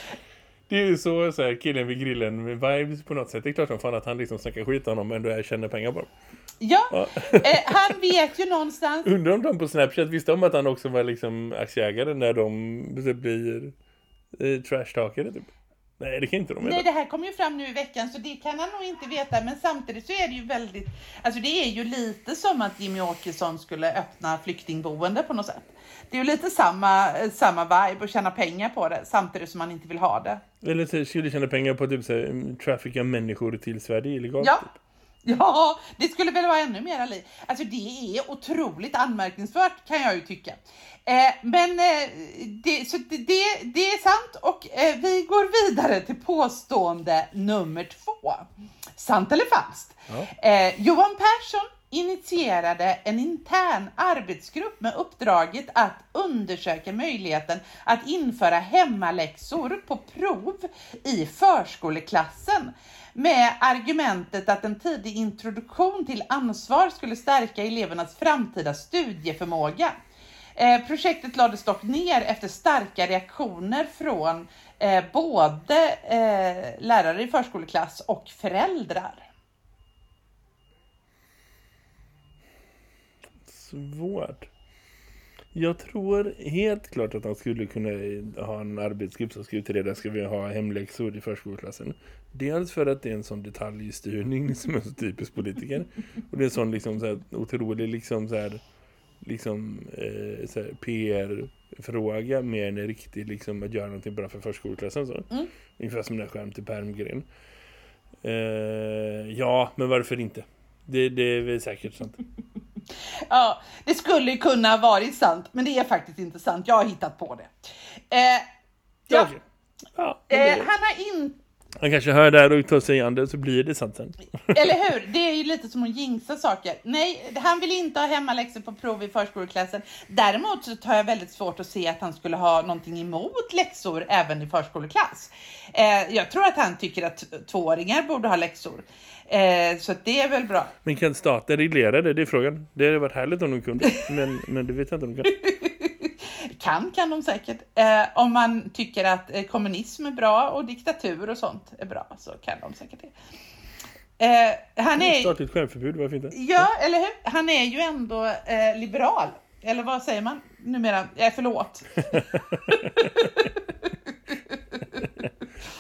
Det är ju så, så här, killen vid grillen med vibes på något sätt. Det är klart som fan att han liksom snackar skit om dem ändå jag tjänar pengar på dem. Ja, Ja. eh, han vet ju någonstans Undrar om de på Snapchat visste om att han också var liksom aktieägare när de typ blir eh, trashtalkade typ. Nej, det kan inte de Nej, veta. det här kommer ju fram nu i veckan så det kan han nog inte veta. Men samtidigt så är det ju väldigt, alltså det är ju lite som att Jimmy Åkesson skulle öppna flyktingboende på något sätt. Det är ju lite samma, samma vibe och tjäna pengar på det samtidigt som man inte vill ha det. Eller skulle tjäna pengar på typ så här, trafficka människor till Sverige illegalt. Ja. Typ. Ja, det skulle väl vara ännu mer liv. Alltså det är otroligt anmärkningsvärt kan jag ju tycka. Eh, men eh, det, så det, det, det, är sant och eh, vi går vidare till påstående nummer två. Sant eller falskt? Ja. Eh, Johan Persson initierade en intern arbetsgrupp med uppdraget att undersöka möjligheten att införa hemmaläxor på prov i förskoleklassen med argumentet att en tidig introduktion till ansvar skulle stärka elevernas framtida studieförmåga. Eh, projektet lades dock ner efter starka reaktioner från eh, både eh, lärare i förskoleklass och föräldrar. Svårt. Jag tror helt klart att han skulle kunna ha en arbetsgrupp som skulle utreda ska vi ha hemläxor i förskoleklassen. Dels för att det är en sån detaljstyrning som är så typisk politiker. Och det är en sån liksom så här, otrolig liksom så här, liksom, eh, PR-fråga mer än en riktig liksom, att göra någonting bra för förskoleklassen. Så. Mm. Ungefär som den här skärm till permgren. Eh, ja, men varför inte? Det, det är säkert sant. Ja, det skulle kunna varit sant, men det är faktiskt inte sant. Jag har hittat på det. Eh, ja, ja eh, han har inte han kanske hör där och tar sig det så blir det sant sen. Eller hur? Det är ju lite som att jinxa saker. Nej, han vill inte ha hemmaläxor på prov i förskoleklassen. Däremot så tar jag väldigt svårt att se att han skulle ha någonting emot läxor även i förskoleklass. Eh, jag tror att han tycker att tvååringar borde ha läxor. Eh, så det är väl bra. Men kan staten reglera det? Det är frågan. Det hade varit härligt om de kunde. Men, men det vet jag inte om de kan. kan kan de säkert. Eh, om man tycker att eh, kommunism är bra och diktatur och sånt är bra så kan de säkert det. Eh, han är... Statligt självförbud, varför inte? Ja, eller hur? Han är ju ändå eh, liberal. Eller vad säger man numera? Eh, förlåt.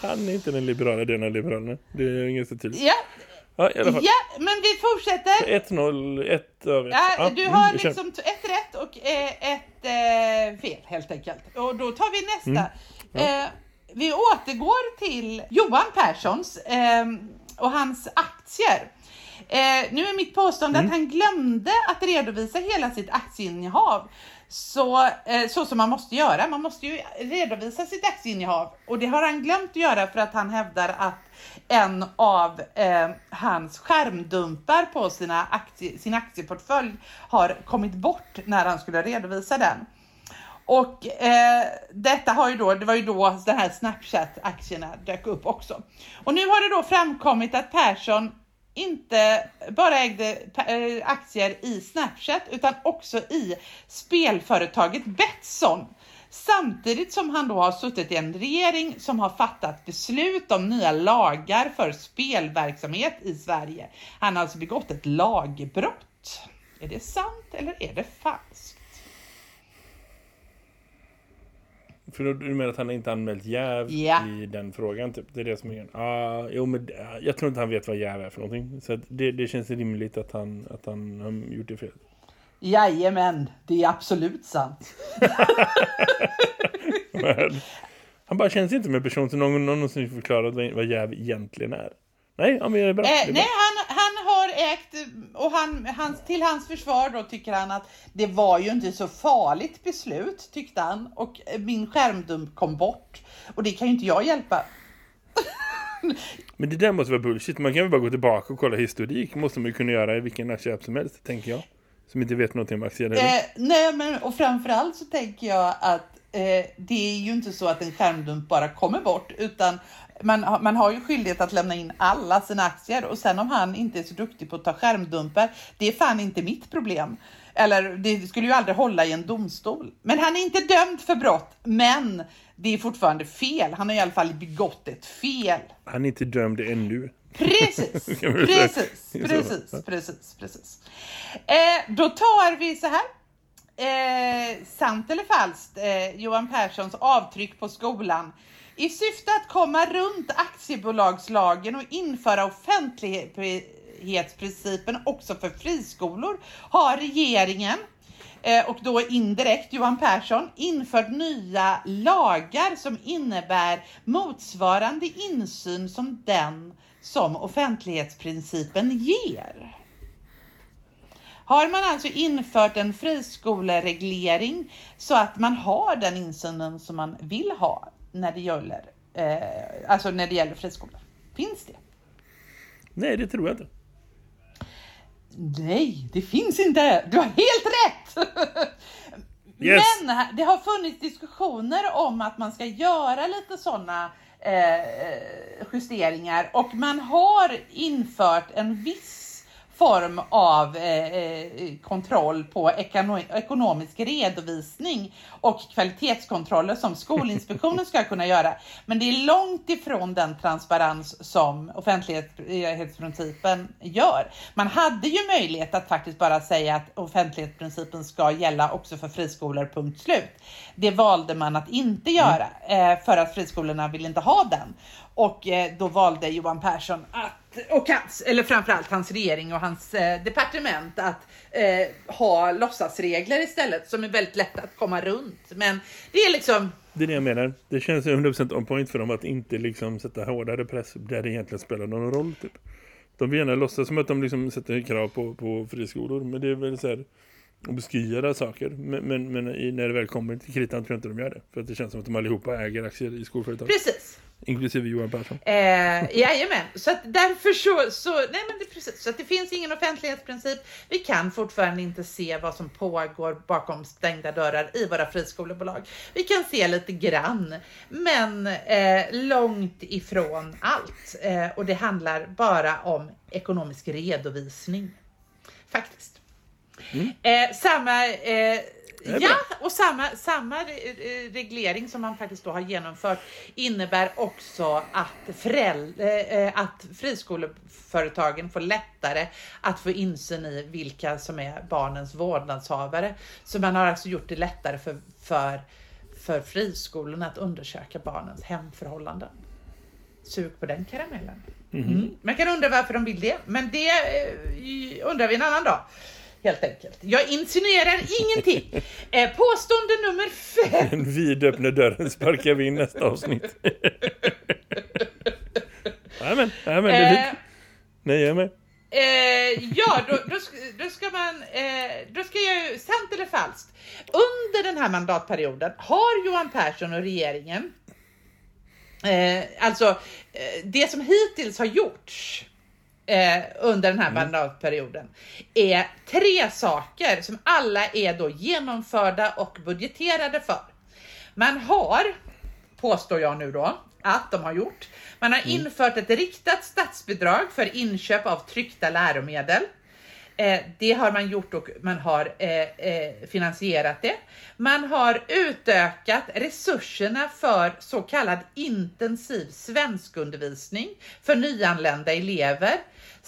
han är inte den liberala delen av Liberalerna. Det är inget tydligt. Ja, Ja, i alla fall. ja, men vi fortsätter. 1-0, 1 över 1. Ja, du har mm, liksom ett rätt och eh, ett eh, fel helt enkelt. Och då tar vi nästa. Mm. Eh, vi återgår till Johan Perssons eh, och hans aktier. Eh, nu är mitt påstående mm. att han glömde att redovisa hela sitt aktieinnehav. Så, eh, så som man måste göra. Man måste ju redovisa sitt aktieinnehav och det har han glömt att göra för att han hävdar att en av eh, hans skärmdumpar på sina aktie, sin aktieportfölj har kommit bort när han skulle redovisa den. Och eh, detta har ju då, det var ju då den här Snapchat-aktierna dök upp också. Och nu har det då framkommit att Persson inte bara ägde eh, aktier i Snapchat utan också i spelföretaget Betsson. Samtidigt som han då har suttit i en regering som har fattat beslut om nya lagar för spelverksamhet i Sverige. Han har alltså begått ett lagbrott. Är det sant eller är det falskt? För du menar att han inte anmält jäv ja. i den frågan typ. Det är det som är ah, jo, men jag tror inte han vet vad jäv är för någonting. Så det, det känns rimligt att han, att han har gjort det fel. Jajamän, det är absolut sant. han bara känns inte med person som någon någonsin förklarat vad, jäv egentligen är. Nej, det är bra. Eh, det är nej, han, han har ägt och han, hans, till hans försvar då tycker han att det var ju inte så farligt beslut tyckte han och min skärmdump kom bort och det kan ju inte jag hjälpa. Men det där måste vara bullshit. Man kan väl bara gå tillbaka och kolla historik. måste man ju kunna göra i vilken aktieapp som helst, tänker jag. Som inte vet någonting om aktier. Eh, nej, men och framförallt så tänker jag att eh, det är ju inte så att en skärmdump bara kommer bort utan man, man har ju skyldighet att lämna in alla sina aktier och sen om han inte är så duktig på att ta skärmdumpar, det är fan inte mitt problem. Eller det skulle ju aldrig hålla i en domstol. Men han är inte dömd för brott, men det är fortfarande fel. Han har i alla fall begått ett fel. Han är inte dömd ännu. Precis, precis, precis, precis, precis. Eh, då tar vi så här. Eh, sant eller falskt, eh, Johan Perssons avtryck på skolan. I syfte att komma runt aktiebolagslagen och införa offentlighetsprincipen också för friskolor har regeringen eh, och då indirekt Johan Persson infört nya lagar som innebär motsvarande insyn som den som offentlighetsprincipen ger. Har man alltså infört en friskolereglering så att man har den insynen som man vill ha när det gäller, eh, alltså när det gäller friskolor? Finns det? Nej, det tror jag inte. Nej, det finns inte. Du har helt rätt! Yes. Men det har funnits diskussioner om att man ska göra lite sådana Eh, eh, justeringar. Och man har infört en viss form av eh, eh, kontroll på ekono ekonomisk redovisning och kvalitetskontroller som Skolinspektionen ska kunna göra. Men det är långt ifrån den transparens som offentlighetsprincipen gör. Man hade ju möjlighet att faktiskt bara säga att offentlighetsprincipen ska gälla också för friskolor, punkt slut. Det valde man att inte göra eh, för att friskolorna vill inte ha den. Och eh, då valde Johan Persson att och hans, eller framförallt hans regering och hans eh, departement att eh, ha låtsasregler istället som är väldigt lätta att komma runt. Men det är liksom... Det är det jag menar. Det känns 100% on point för dem att inte liksom sätta hårdare press där det egentligen spelar någon roll. Typ. De vill gärna låtsas som att de liksom sätter krav på, på friskolor. Men det är väl så här obskyra saker. Men, men, men när det väl kommer till kritan tror jag inte de gör det. För att det känns som att de allihopa äger aktier i skolföretag. Precis. Inklusive Johan Persson. Eh, jajamän, så att därför så, så, nej men det, precis, så att det finns ingen offentlighetsprincip. Vi kan fortfarande inte se vad som pågår bakom stängda dörrar i våra friskolebolag. Vi kan se lite grann, men eh, långt ifrån allt. Eh, och det handlar bara om ekonomisk redovisning. Faktiskt. Mm. Eh, samma eh, Ja, och samma, samma reglering som man faktiskt då har genomfört innebär också att, föräldrar, eh, att friskoleföretagen får lättare att få insyn i vilka som är barnens vårdnadshavare. Så man har alltså gjort det lättare för, för, för friskolorna att undersöka barnens hemförhållanden. Sug på den karamellen. Mm. Mm. Man kan undra varför de vill det, men det eh, undrar vi en annan dag helt enkelt. Jag insinuerar ingenting. Eh, påstående nummer fem. En vidöppna dörren sparkar vi in nästa avsnitt. Nämen, nämen, det är eh, Nej, jag med. Eh, ja, då, då, då, ska man, eh, då ska jag ju, sant eller falskt, under den här mandatperioden har Johan Persson och regeringen, eh, alltså eh, det som hittills har gjorts eh, under den här mm. mandatperioden är tre saker som alla är då genomförda och budgeterade för. Man har, påstår jag nu då, att de har gjort. Man har mm. infört ett riktat statsbidrag för inköp av tryckta läromedel. Eh, det har man gjort och man har eh, eh, finansierat det. Man har utökat resurserna för så kallad intensiv svenskundervisning för nyanlända elever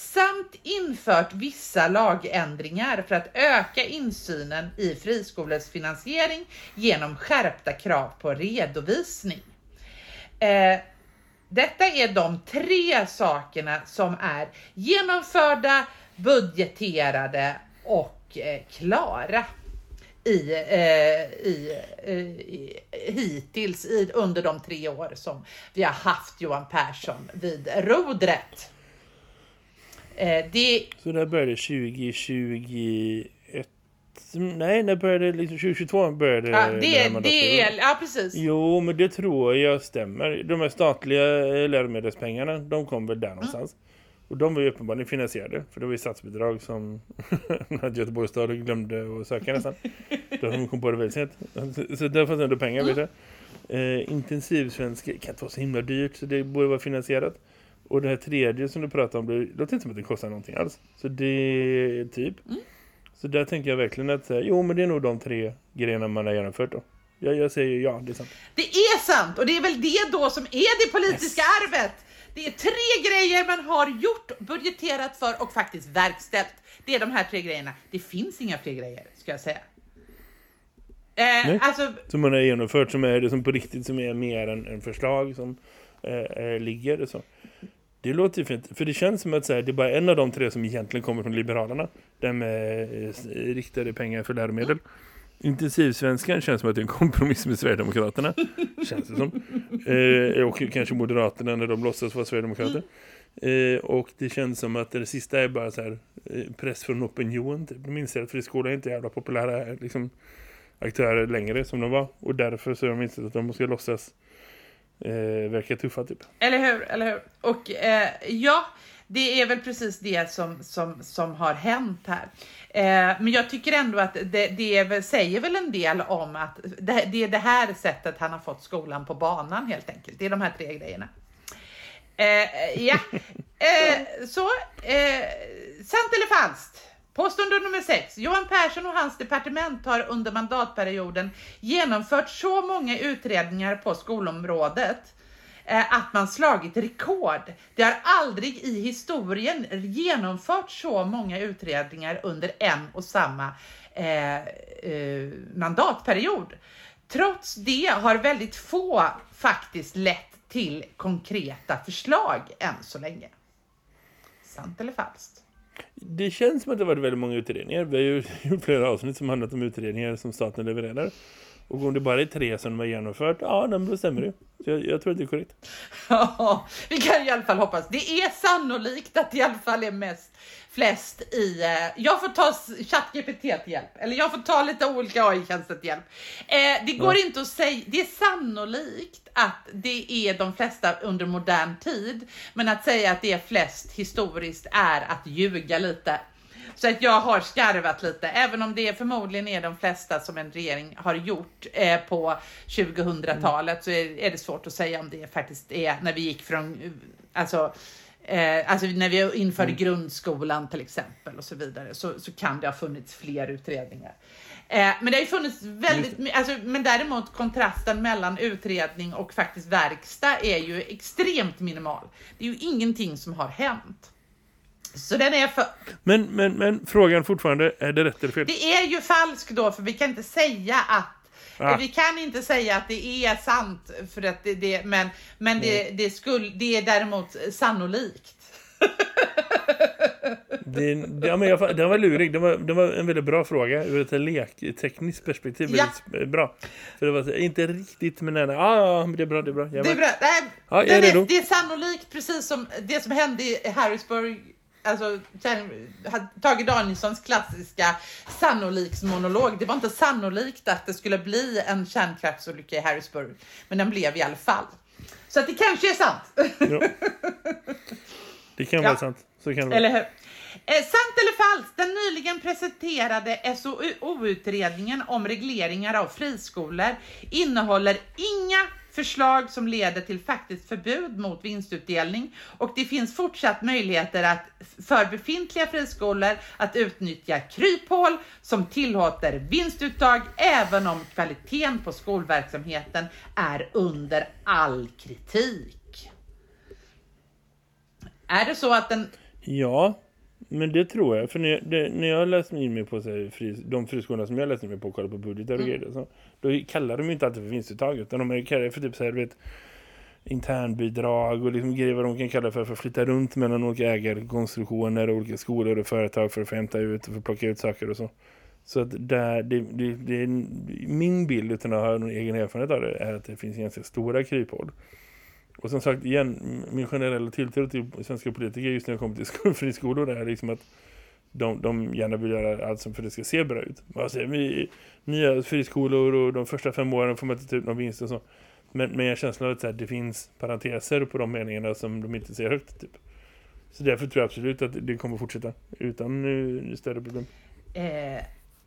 samt infört vissa lagändringar för att öka insynen i friskolors finansiering genom skärpta krav på redovisning. Eh, detta är de tre sakerna som är genomförda, budgeterade och eh, klara i, eh, i, eh, i, hittills i, under de tre år som vi har haft Johan Persson vid rodret. Eh, det... Så där började 2021 Nej, när började liksom 2022 började ja, det, det, det är, ja, precis. Jo, men det tror jag stämmer. De här statliga läromedelspengarna, de kom väl där någonstans. Mm. Och de var ju uppenbarligen finansierade. För det var ju statsbidrag som Göteborgs stad glömde att söka nästan. Då de kom på det väldigt sent. Så där fanns ändå pengar, mm. vet jag. Eh, intensivsvenska kan inte vara så himla dyrt så det borde vara finansierat. Och det här tredje som du pratar om, det låter inte som att det kostar någonting alls. Så det är typ. Mm. Så där tänker jag verkligen att, jo men det är nog de tre grejerna man har genomfört då. Jag, jag säger ja, det är sant. Det är sant och det är väl det då som är det politiska yes. arvet. Det är tre grejer man har gjort, budgeterat för och faktiskt verkställt. Det är de här tre grejerna. Det finns inga fler grejer, ska jag säga. Eh, alltså, som man har genomfört, som är det som på riktigt som är mer än, än förslag som eh, eh ligger. Så. Det låter ju fint. För det känns som att här, det är bara en av de tre som egentligen kommer från Liberalerna. Den med eh, riktade pengar för läromedel. Intensivsvenskan känns som att det är en kompromiss med Sverigedemokraterna. känns det som. Eh, och kanske Moderaterna när de låtsas vara Sverigedemokrater. Eh, och det känns som att det sista är bara så här eh, press från opinion. Typ. De inser att friskola är inte jävla populära liksom, aktörer längre som de var. Och därför så har de insett att de måste låtsas eh, verka tuffa typ. Eller hur, eller hur? Och eh, ja, det är väl precis det som, som, som har hänt här. Eh, men jag tycker ändå att det, det väl, säger väl en del om att det, det är det här sättet han har fått skolan på banan helt enkelt. Det är de här tre grejerna. Eh, ja, eh, så eh, sant eller falskt? Påstående nummer 6. Johan Persson och hans departement har under mandatperioden genomfört så många utredningar på skolområdet eh, att man slagit rekord. Det har aldrig i historien genomförts så många utredningar under en och samma eh, eh, mandatperiod. Trots det har väldigt få faktiskt lett till konkreta förslag än så länge. Sant eller falskt? Det känns som att det varit väldigt många utredningar. Vi har ju gjort flera avsnitt som handlat om utredningar som staten levererar. Och om det bara är tre som var genomfört, ja, då stämmer det. Så jag, jag, tror att det är korrekt. Ja, vi kan i alla fall hoppas. Det är sannolikt att det i alla fall är mest flest i... Eh, jag får ta ChatGPT till hjälp. Eller jag får ta lite olika AI-tjänster till hjälp. Eh, det går ja. inte att säga... Det är sannolikt att det är de flesta under modern tid. Men att säga att det är flest historiskt är att ljuga lite. Så att jag har skarvat lite, även om det förmodligen är de flesta som en regering har gjort eh, på 2000-talet mm. så är, är, det svårt att säga om det faktiskt är när vi gick från, alltså, eh, alltså när vi införde mm. grundskolan till exempel och så vidare så, så kan det ha funnits fler utredningar. Eh, men det har ju funnits väldigt alltså, men däremot kontrasten mellan utredning och faktiskt verkstad är ju extremt minimal. Det är ju ingenting som har hänt. Så den är för... Men, men, men frågan fortfarande, är det rätt eller fel? Det är ju falskt då, för vi kan inte säga att Ah. Vi kan inte säga att det är sant, för att det, det men, men det, det, skulle, det är däremot sannolikt. det, ja, men jag, den var lurig. Det var, det var en väldigt bra fråga ur ett lektekniskt perspektiv. Ja. Väldigt bra. För det var inte riktigt, men nej, ja, ah, det är bra, det är bra. Det är bra. Nej, ja, är det, det är sannolikt precis som det som hände i Harrisburg alltså Tage Danielssons klassiska sannoliksmonolog. Det var inte sannolikt att det skulle bli en kärnkraftsolycka i Harrisburg, men den blev i alla fall. Så att det kanske är sant. Ja. Det kan vara sant. Så kan det Eller hur? Eh, sant eller falskt? Den nyligen presenterade SOU-utredningen om regleringar av friskolor innehåller inga förslag som leder till faktiskt förbud mot vinstutdelning och det finns fortsatt möjligheter att, för befintliga friskolor att utnyttja kryphål som tillåter vinstuttag även om kvaliteten på skolverksamheten är under all kritik. Är det så att den... Ja, men det tror jag. För när jag, det, när jag läste in mig på så här, fri, de friskolorna som jag läste mig på och kollade på budgetar och mm. grejer. Så, då kallar de inte alltid för vinstuttag. Utan de kallar det för typ så här, vet, internbidrag och liksom grejer vad de kan kalla för för att flytta runt mellan olika ägarkonstruktioner och olika skolor och företag för att få hämta ut och för att plocka ut saker och så. Så att där, det, det, det, min bild utan att ha någon egen erfarenhet av det är att det finns ganska stora kryphål. Och som sagt, igen, min generella tilltro till svenska politiker just när jag kommer till friskolor är liksom att de, de gärna vill göra allt som för att det ska se bra ut. Alltså, vi, nya friskolor och de första fem åren får man inte ta ut någon vinst och så. Men, men jag av att det finns parenteser på de meningarna som de inte ser högt. Typ. Så därför tror jag absolut att det kommer fortsätta utan uh, större problem. Eh,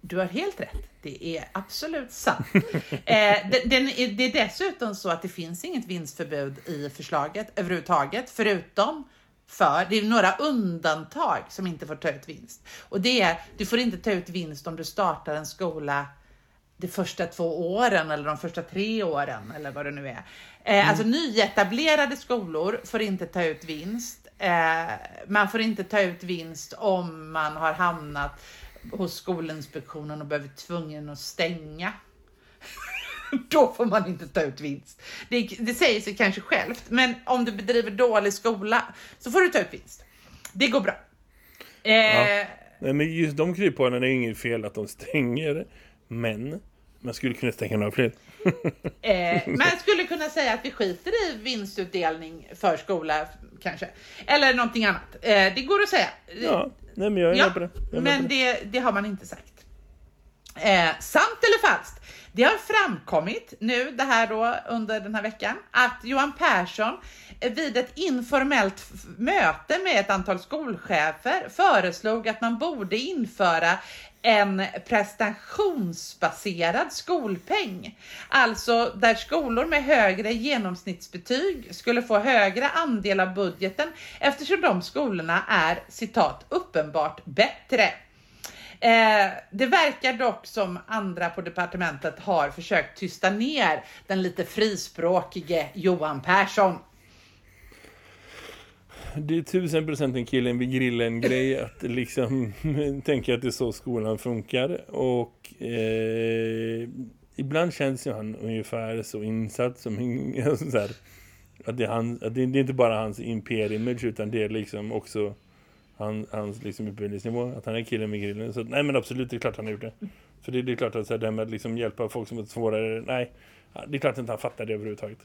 du har helt rätt. Det är absolut sant. eh, det, det, är dessutom så att det finns inget vinstförbud i förslaget överhuvudtaget, förutom för, det är några undantag som inte får ta ut vinst. Och det är, du får inte ta ut vinst om du startar en skola de första två åren eller de första tre åren eller vad det nu är. Eh, mm. Alltså nyetablerade skolor får inte ta ut vinst. Eh, man får inte ta ut vinst om man har hamnat hos Skolinspektionen och behöver tvungen att stänga. Då får man inte ta ut vinst. Det, det säger sig kanske självt, men om du bedriver dålig skola så får du ta ut vinst. Det går bra. Eh, ja. Nej, men just de kryphålen är inget fel att de stänger. Men Man skulle kunna stänga några fler. Eh, man skulle kunna säga att vi skiter i vinstutdelning för skola kanske. Eller någonting annat. Eh, det går att säga. Ja, nej, men jag är Ja, med på det. Men det, det har man inte sagt. Eh, sant eller falskt? Det har framkommit nu det här då under den här veckan att Johan Persson eh, vid ett informellt möte med ett antal skolchefer föreslog att man borde införa en prestationsbaserad skolpeng. Alltså där skolor med högre genomsnittsbetyg skulle få högre andel av budgeten eftersom de skolorna är citat uppenbart bättre. Eh, det verkar dock som andra på departementet har försökt tysta ner den lite frispråkige Johan Persson. Det är tusen procent en killen vid grillen grej att liksom tänka att det är så skolan funkar och eh, ibland känns ju han ungefär så insatt som en- så här, att, det är han, att det, det är inte bara hans imperium utan det är liksom också han, hans liksom utbildningsnivå att han är killen med grillen. Så nej men absolut det är klart han har gjort det. För det, det är klart att så här, det här med att liksom hjälpa folk som är svårare nej. Det är klart att inte han fattar det överhuvudtaget.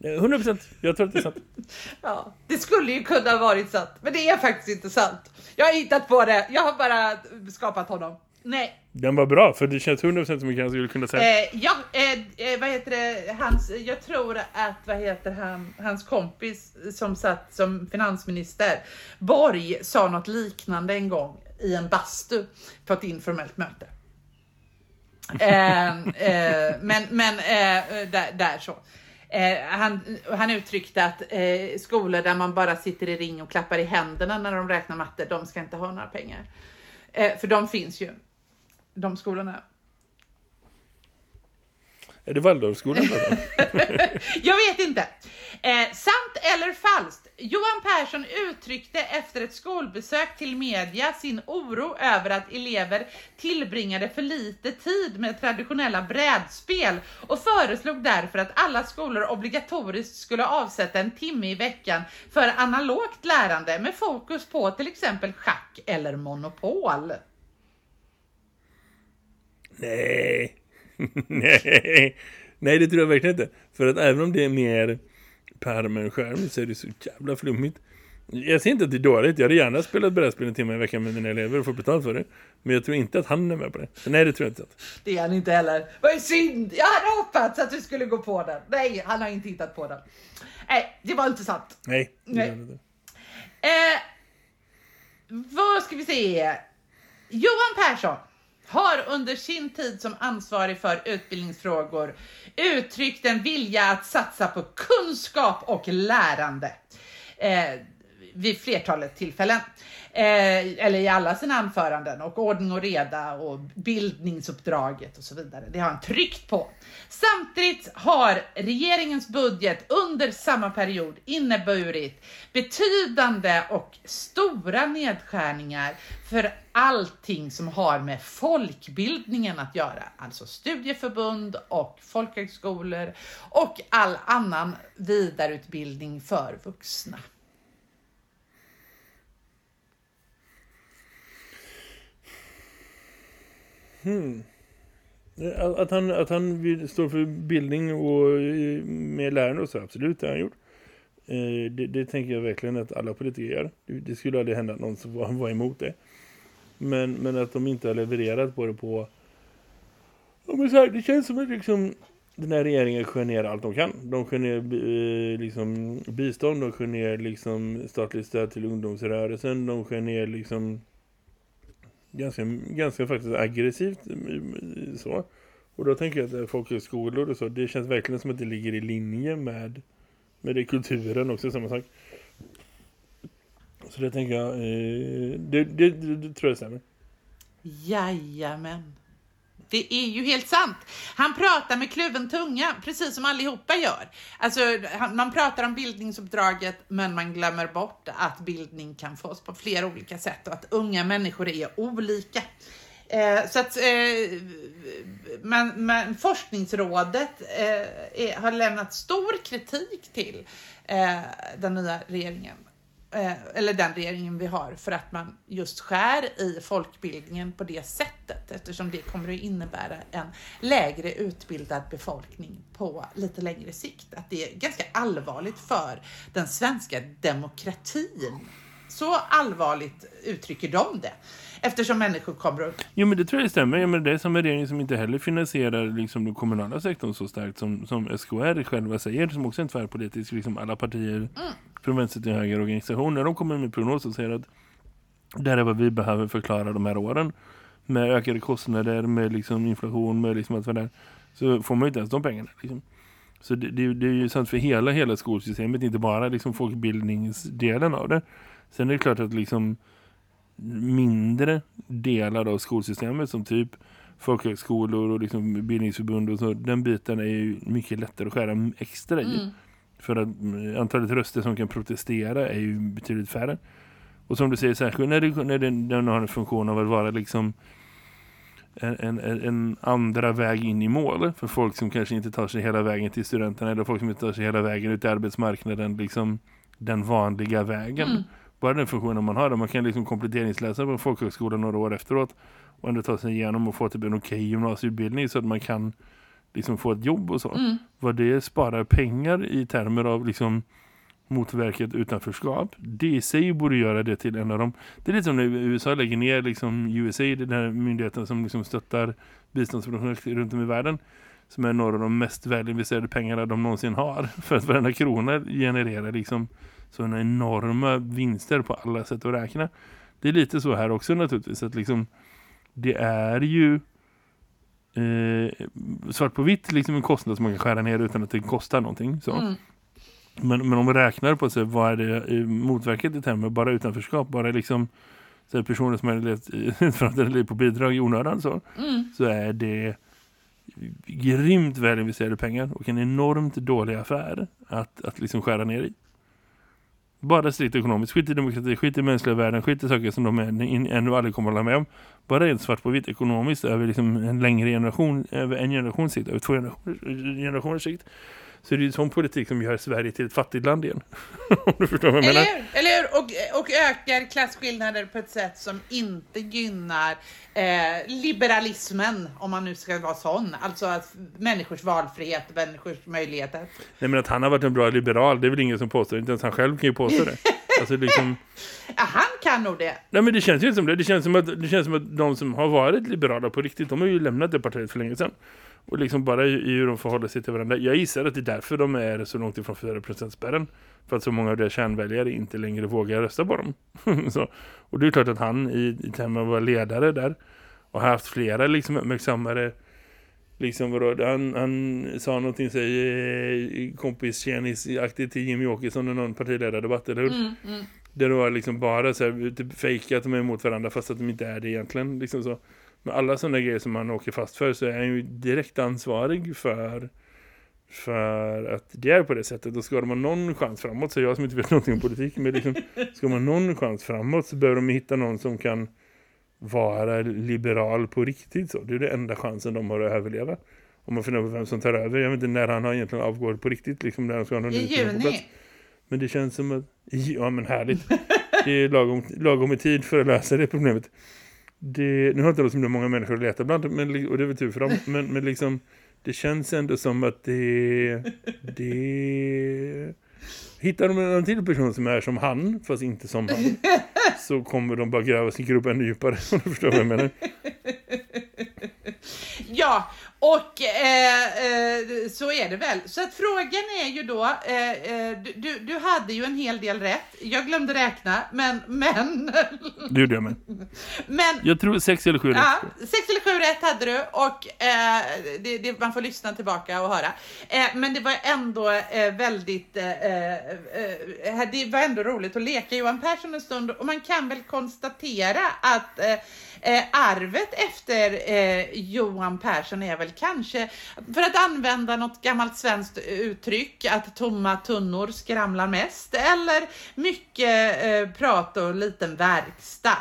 Eh, 100% jag tror att det är sant. Ja, det skulle ju kunna ha varit sant, men det är faktiskt inte sant. Jag har hittat på det, jag har bara skapat honom. Nej, Den var bra, för det känns 100% som mycket han skulle kunna säga. eh, ja, eh, eh, vad heter det, hans, jag tror att, vad heter han, hans kompis som satt som finansminister, Borg, sa något liknande en gång i en bastu på ett informellt möte. Eh, eh, men men eh, där, där så. Eh, han, han uttryckte att skolor där man bara sitter i ring och klappar i händerna när de räknar matte, de ska inte ha några pengar. För de finns ju, de skolorna. Är det Waldorfskolan? Jag vet inte. Eh, sant eller falskt? Johan Persson uttryckte efter ett skolbesök till media sin oro över att elever tillbringade för lite tid med traditionella brädspel och föreslog därför att alla skolor obligatoriskt skulle avsätta en timme i veckan för analogt lärande med fokus på till exempel schack eller monopol. Nej. Nej. Nej, det tror jag verkligen inte. För att även om det är mer pärm än skärm så är det så jävla flummigt. Jag ser inte att det är dåligt. Jag hade gärna spelat brädspel en timme i veckan med mina elever och fått betalt för det. Men jag tror inte att han är med på det. Så nej, det tror jag inte. Det är han inte heller. Vad synd! Jag hade hoppats att du skulle gå på den. Nej, han har inte hittat på den. Nej, det var inte sant. Nej, det Nej. inte. Eh, vad ska vi se? Johan Persson har under sin tid som ansvarig för utbildningsfrågor uttryckt en vilja att satsa på kunskap och lärande. Eh, vid flertalet tillfällen. Eh, eller i alla sina anföranden och ordning och reda och bildningsuppdraget och så vidare. Det har han tryckt på. Samtidigt har regeringens budget under samma period inneburit betydande och stora nedskärningar för allting som har med folkbildningen att göra. Alltså studieförbund och folkhögskolor och all annan vidareutbildning för vuxna. Hmm. Att att han, att han vill för bildning och med lärande och så, absolut, det har han gjort. Eh, det, det tänker jag verkligen att alla politiker gör. Det, det skulle aldrig hända att någon som var, var emot det. Men, men att de inte har levererat på det på... Ja, men så här, det känns som att liksom, den här regeringen skär ner allt de kan. De skär ner eh, liksom, bistånd, de skär ner liksom, statligt stöd till ungdomsrörelsen, de skär ner liksom, ganska, ganska faktiskt aggressivt mm, mm, så. Och då tänker jag att folkhögskolor och så, det känns verkligen som att det ligger i linje med, med det kulturen också, samma sak. Så det tänker jag, eh, det, det, det, det tror jag stämmer. Jajamän. Det är ju helt sant. Han pratar med kluven tunga, precis som allihopa gör. Alltså, man pratar om bildningsuppdraget, men man glömmer bort att bildning kan fås på flera olika sätt och att unga människor är olika. Eh, så att eh, men, men forskningsrådet eh, är, har lämnat stor kritik till eh, den nya regeringen eller den regeringen vi har, för att man just skär i folkbildningen på det sättet, eftersom det kommer att innebära en lägre utbildad befolkning på lite längre sikt. Att det är ganska allvarligt för den svenska demokratin. Så allvarligt uttrycker de det. Eftersom människor kommer att... Jo men det tror jag stämmer. Ja, men det är som en regering som inte heller finansierar liksom, den kommunala sektorn så starkt som, som SKR själva säger. Som också är en tvärpolitisk, liksom alla partier mm från vänster till höger organisationer. De kommer med prognoser och säger att det är vad vi behöver förklara de här åren. Med ökade kostnader, med liksom inflation, med liksom allt vad där. Så får man ju inte ens de pengarna. Liksom. Så det, det, det, är ju sant för hela, hela skolsystemet, inte bara liksom folkbildningsdelen av det. Sen är det klart att liksom mindre delar av skolsystemet som typ folkhögskolor och liksom bildningsförbund och så, den biten är ju mycket lättare att skära extra i. Mm. För att mm, antalet röster som kan protestera är ju betydligt färre. Och som du säger, särskilt när, det, när den, den har en funktion av att vara liksom en, en, en, andra väg in i mål för folk som kanske inte tar sig hela vägen till studenterna eller folk som inte tar sig hela vägen ut i arbetsmarknaden liksom den vanliga vägen. Mm bara den funktionen man har där man kan liksom kompletteringsläsa på folkhögskolan några år efteråt och ändå ta sig igenom och få typ en okej gymnasieutbildning så att man kan liksom få ett jobb och så. Mm. Vad det sparar pengar i termer av liksom motverket utanförskap. Det i sig borde göra det till en av dem. Det är lite som när USA lägger ner liksom USAID, den här myndigheten som liksom stöttar biståndsprojekt runt om i världen som är några av de mest välinvesterade pengarna de någonsin har. För att varenda krona genererar liksom sådana enorma vinster på alla sätt att räkna. Det är lite så här också naturligtvis att liksom det är ju eh, svart på vitt liksom en kostnad som man kan skära ner utan att det kostar någonting. Så. Mm. Men, men om man räknar på sig, vad är det eh, motverket i termer bara utanförskap, bara liksom så här, personer som har levt framtiden på bidrag i onödan så, mm. så är det grymt välinvesterade pengar och en enormt dålig affär att, att liksom skära ner i. Bara strikt ekonomiskt. Skit i demokrati, skit i mänskliga värden, skit i saker som de ännu aldrig kommer att hålla med om. Bara rent svart på vitt ekonomiskt över liksom en längre generation, över en generations sikt, över två generationers sikt så är det ju sån politik som gör Sverige till ett fattigt land igen. Om du förstår vad jag menar. Eller, eller hur? Och, och ökar klasskillnader på ett sätt som inte gynnar eh, liberalismen, om man nu ska vara sån. Alltså att människors valfrihet, människors möjligheter. Nej, men att han har varit en bra liberal, det är väl ingen som påstår. Inte ens han själv kan ju påstå det. Alltså liksom... ja, han kan nog det. Nej, men det känns ju inte som det. Det känns som, att, det känns som att de som har varit liberala på riktigt, de har ju lämnat det partiet för länge sedan. Och liksom bara i hur de förhåller sig till varandra. Jag gissar att det är därför de är så långt ifrån 4%-spärren. För att så många av deras kärnväljare inte längre vågar rösta på dem. så. Och det är klart att han i, i termer av att vara ledare där och har haft flera liksom uppmärksammare liksom vadå, han, han sa någonting säger eh, kompis tjänisaktigt till Jimmy Åkesson i någon partiledardebatt eller hur? Mm, mm. Där det var liksom bara så här, typ fejka att de är emot varandra fast att de inte är det egentligen liksom så. Med alla sådana grejer som man åker fast för så är han ju direkt ansvarig för för att det är på det sättet. Då ska de ha någon chans framåt. Så jag som inte vet någonting om politik. Men liksom, ska man ha någon chans framåt så behöver de hitta någon som kan vara liberal på riktigt. Så. Det är den enda chansen de har att överleva. Om man funderar på vem som tar över. Jag vet inte när han har egentligen avgått på riktigt. Liksom när han ska ha någon I juni. Men det känns som att... Ja men härligt. Det är lagom, lagom i tid för att lösa det problemet det, nu har inte så många människor att leta bland men, och det är väl tur för dem men, men liksom det känns ändå som att det det hittar de en till person som är som han fast inte som han så kommer de bara gräva sin grupp ännu djupare om du förstår vad jag menar. Ja, och eh, eh, så är det väl. Så att frågan är ju då, eh, eh du, du hade ju en hel del rätt. Jag glömde räkna, men... men det gjorde jag med. Men, jag tror sex eller sju rätt. Ja, sex eller sju rätt hade du och eh, det, det, man får lyssna tillbaka och höra. Eh, men det var ändå väldigt, det var ändå roligt att leka Johan Persson en stund och man kan väl konstatera att arvet efter Johan Persson är väl kanske, för att använda något gammalt svenskt uttryck, att tomma tunnor skramlar mest, eller mycket eh, prat och liten verkstad.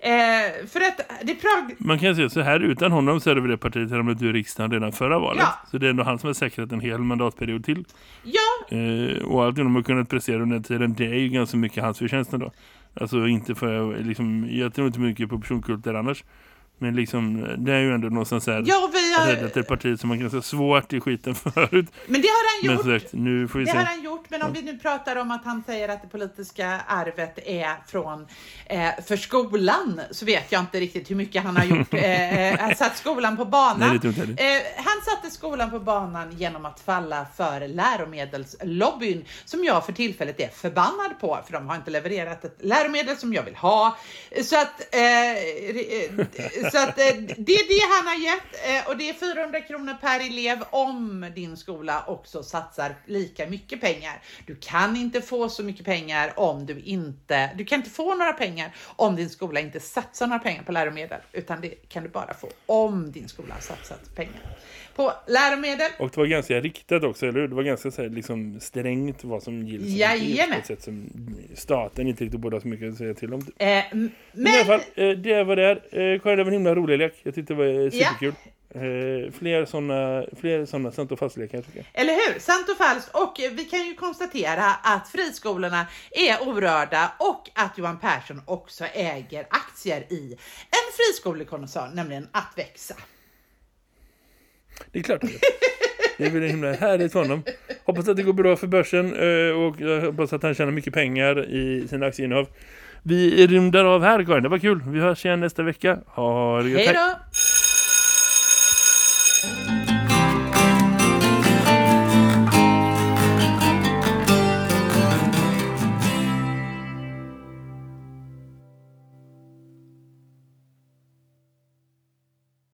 Eh, för att det prag... Man kan säga så här, utan honom så hade vi det partiet hamnat ur riksdagen redan förra valet. Ja. Så det är ändå han som har säkrat en hel mandatperiod till. Ja, Eh, och allt de har kunnat prestera under den tiden, det är ju ganska mycket hans förtjänst då. Alltså inte för liksom, jag tror inte mycket på personkulter annars. Men liksom, det är ju ändå någonstans här ja vi har... räddat ett parti som man kan säga svårt i skiten förut. Men det har han Men gjort. som sagt, nu får vi Det se. har han gjort, men om vi nu pratar om att han säger att det politiska arvet är från eh, för skolan så vet jag inte riktigt hur mycket han har gjort. Eh, eh, han satt skolan på Nej, banan. heller. Eh, han satte skolan på banan genom att falla för läromedelslobbyn som jag för tillfället är förbannad på för de har inte levererat ett läromedel som jag vill ha. Så att, eh, eh, så att eh, det är det han har gett eh, och det är 400 kronor per elev om din skola också satsar lika mycket pengar. Du kan inte få så mycket pengar om du inte, du kan inte få några pengar om din skola inte satsar några pengar på läromedel utan det kan du bara få om din skola har satsat pengar på läromedel. Och det var ganska riktat också, eller hur? Det var ganska så här, liksom, strängt vad som gills Jajamän. på sätt som staten inte riktigt borde ha så mycket att säga till om. Eh, Men, i alla fall, eh, det var det. Eh, Karin, det var en himla rolig lek. Jag tyckte det var eh, superkul. Eh, fler sådana fler såna sant och fastlekar tycker jag. Eller hur? Sant och falskt. Och vi kan ju konstatera att friskolorna är orörda och att Johan Persson också äger aktier i en friskolekoncern, nämligen Att växa. Det är klart. det är. Det är väl himla härligt för honom. Hoppas att det går bra för börsen eh, och jag hoppas att han tjänar mycket pengar i sina aktieinnehav. Vi rymdar av här, Karin. Det var kul. Vi hörs igen nästa vecka. Ha det. Hej då!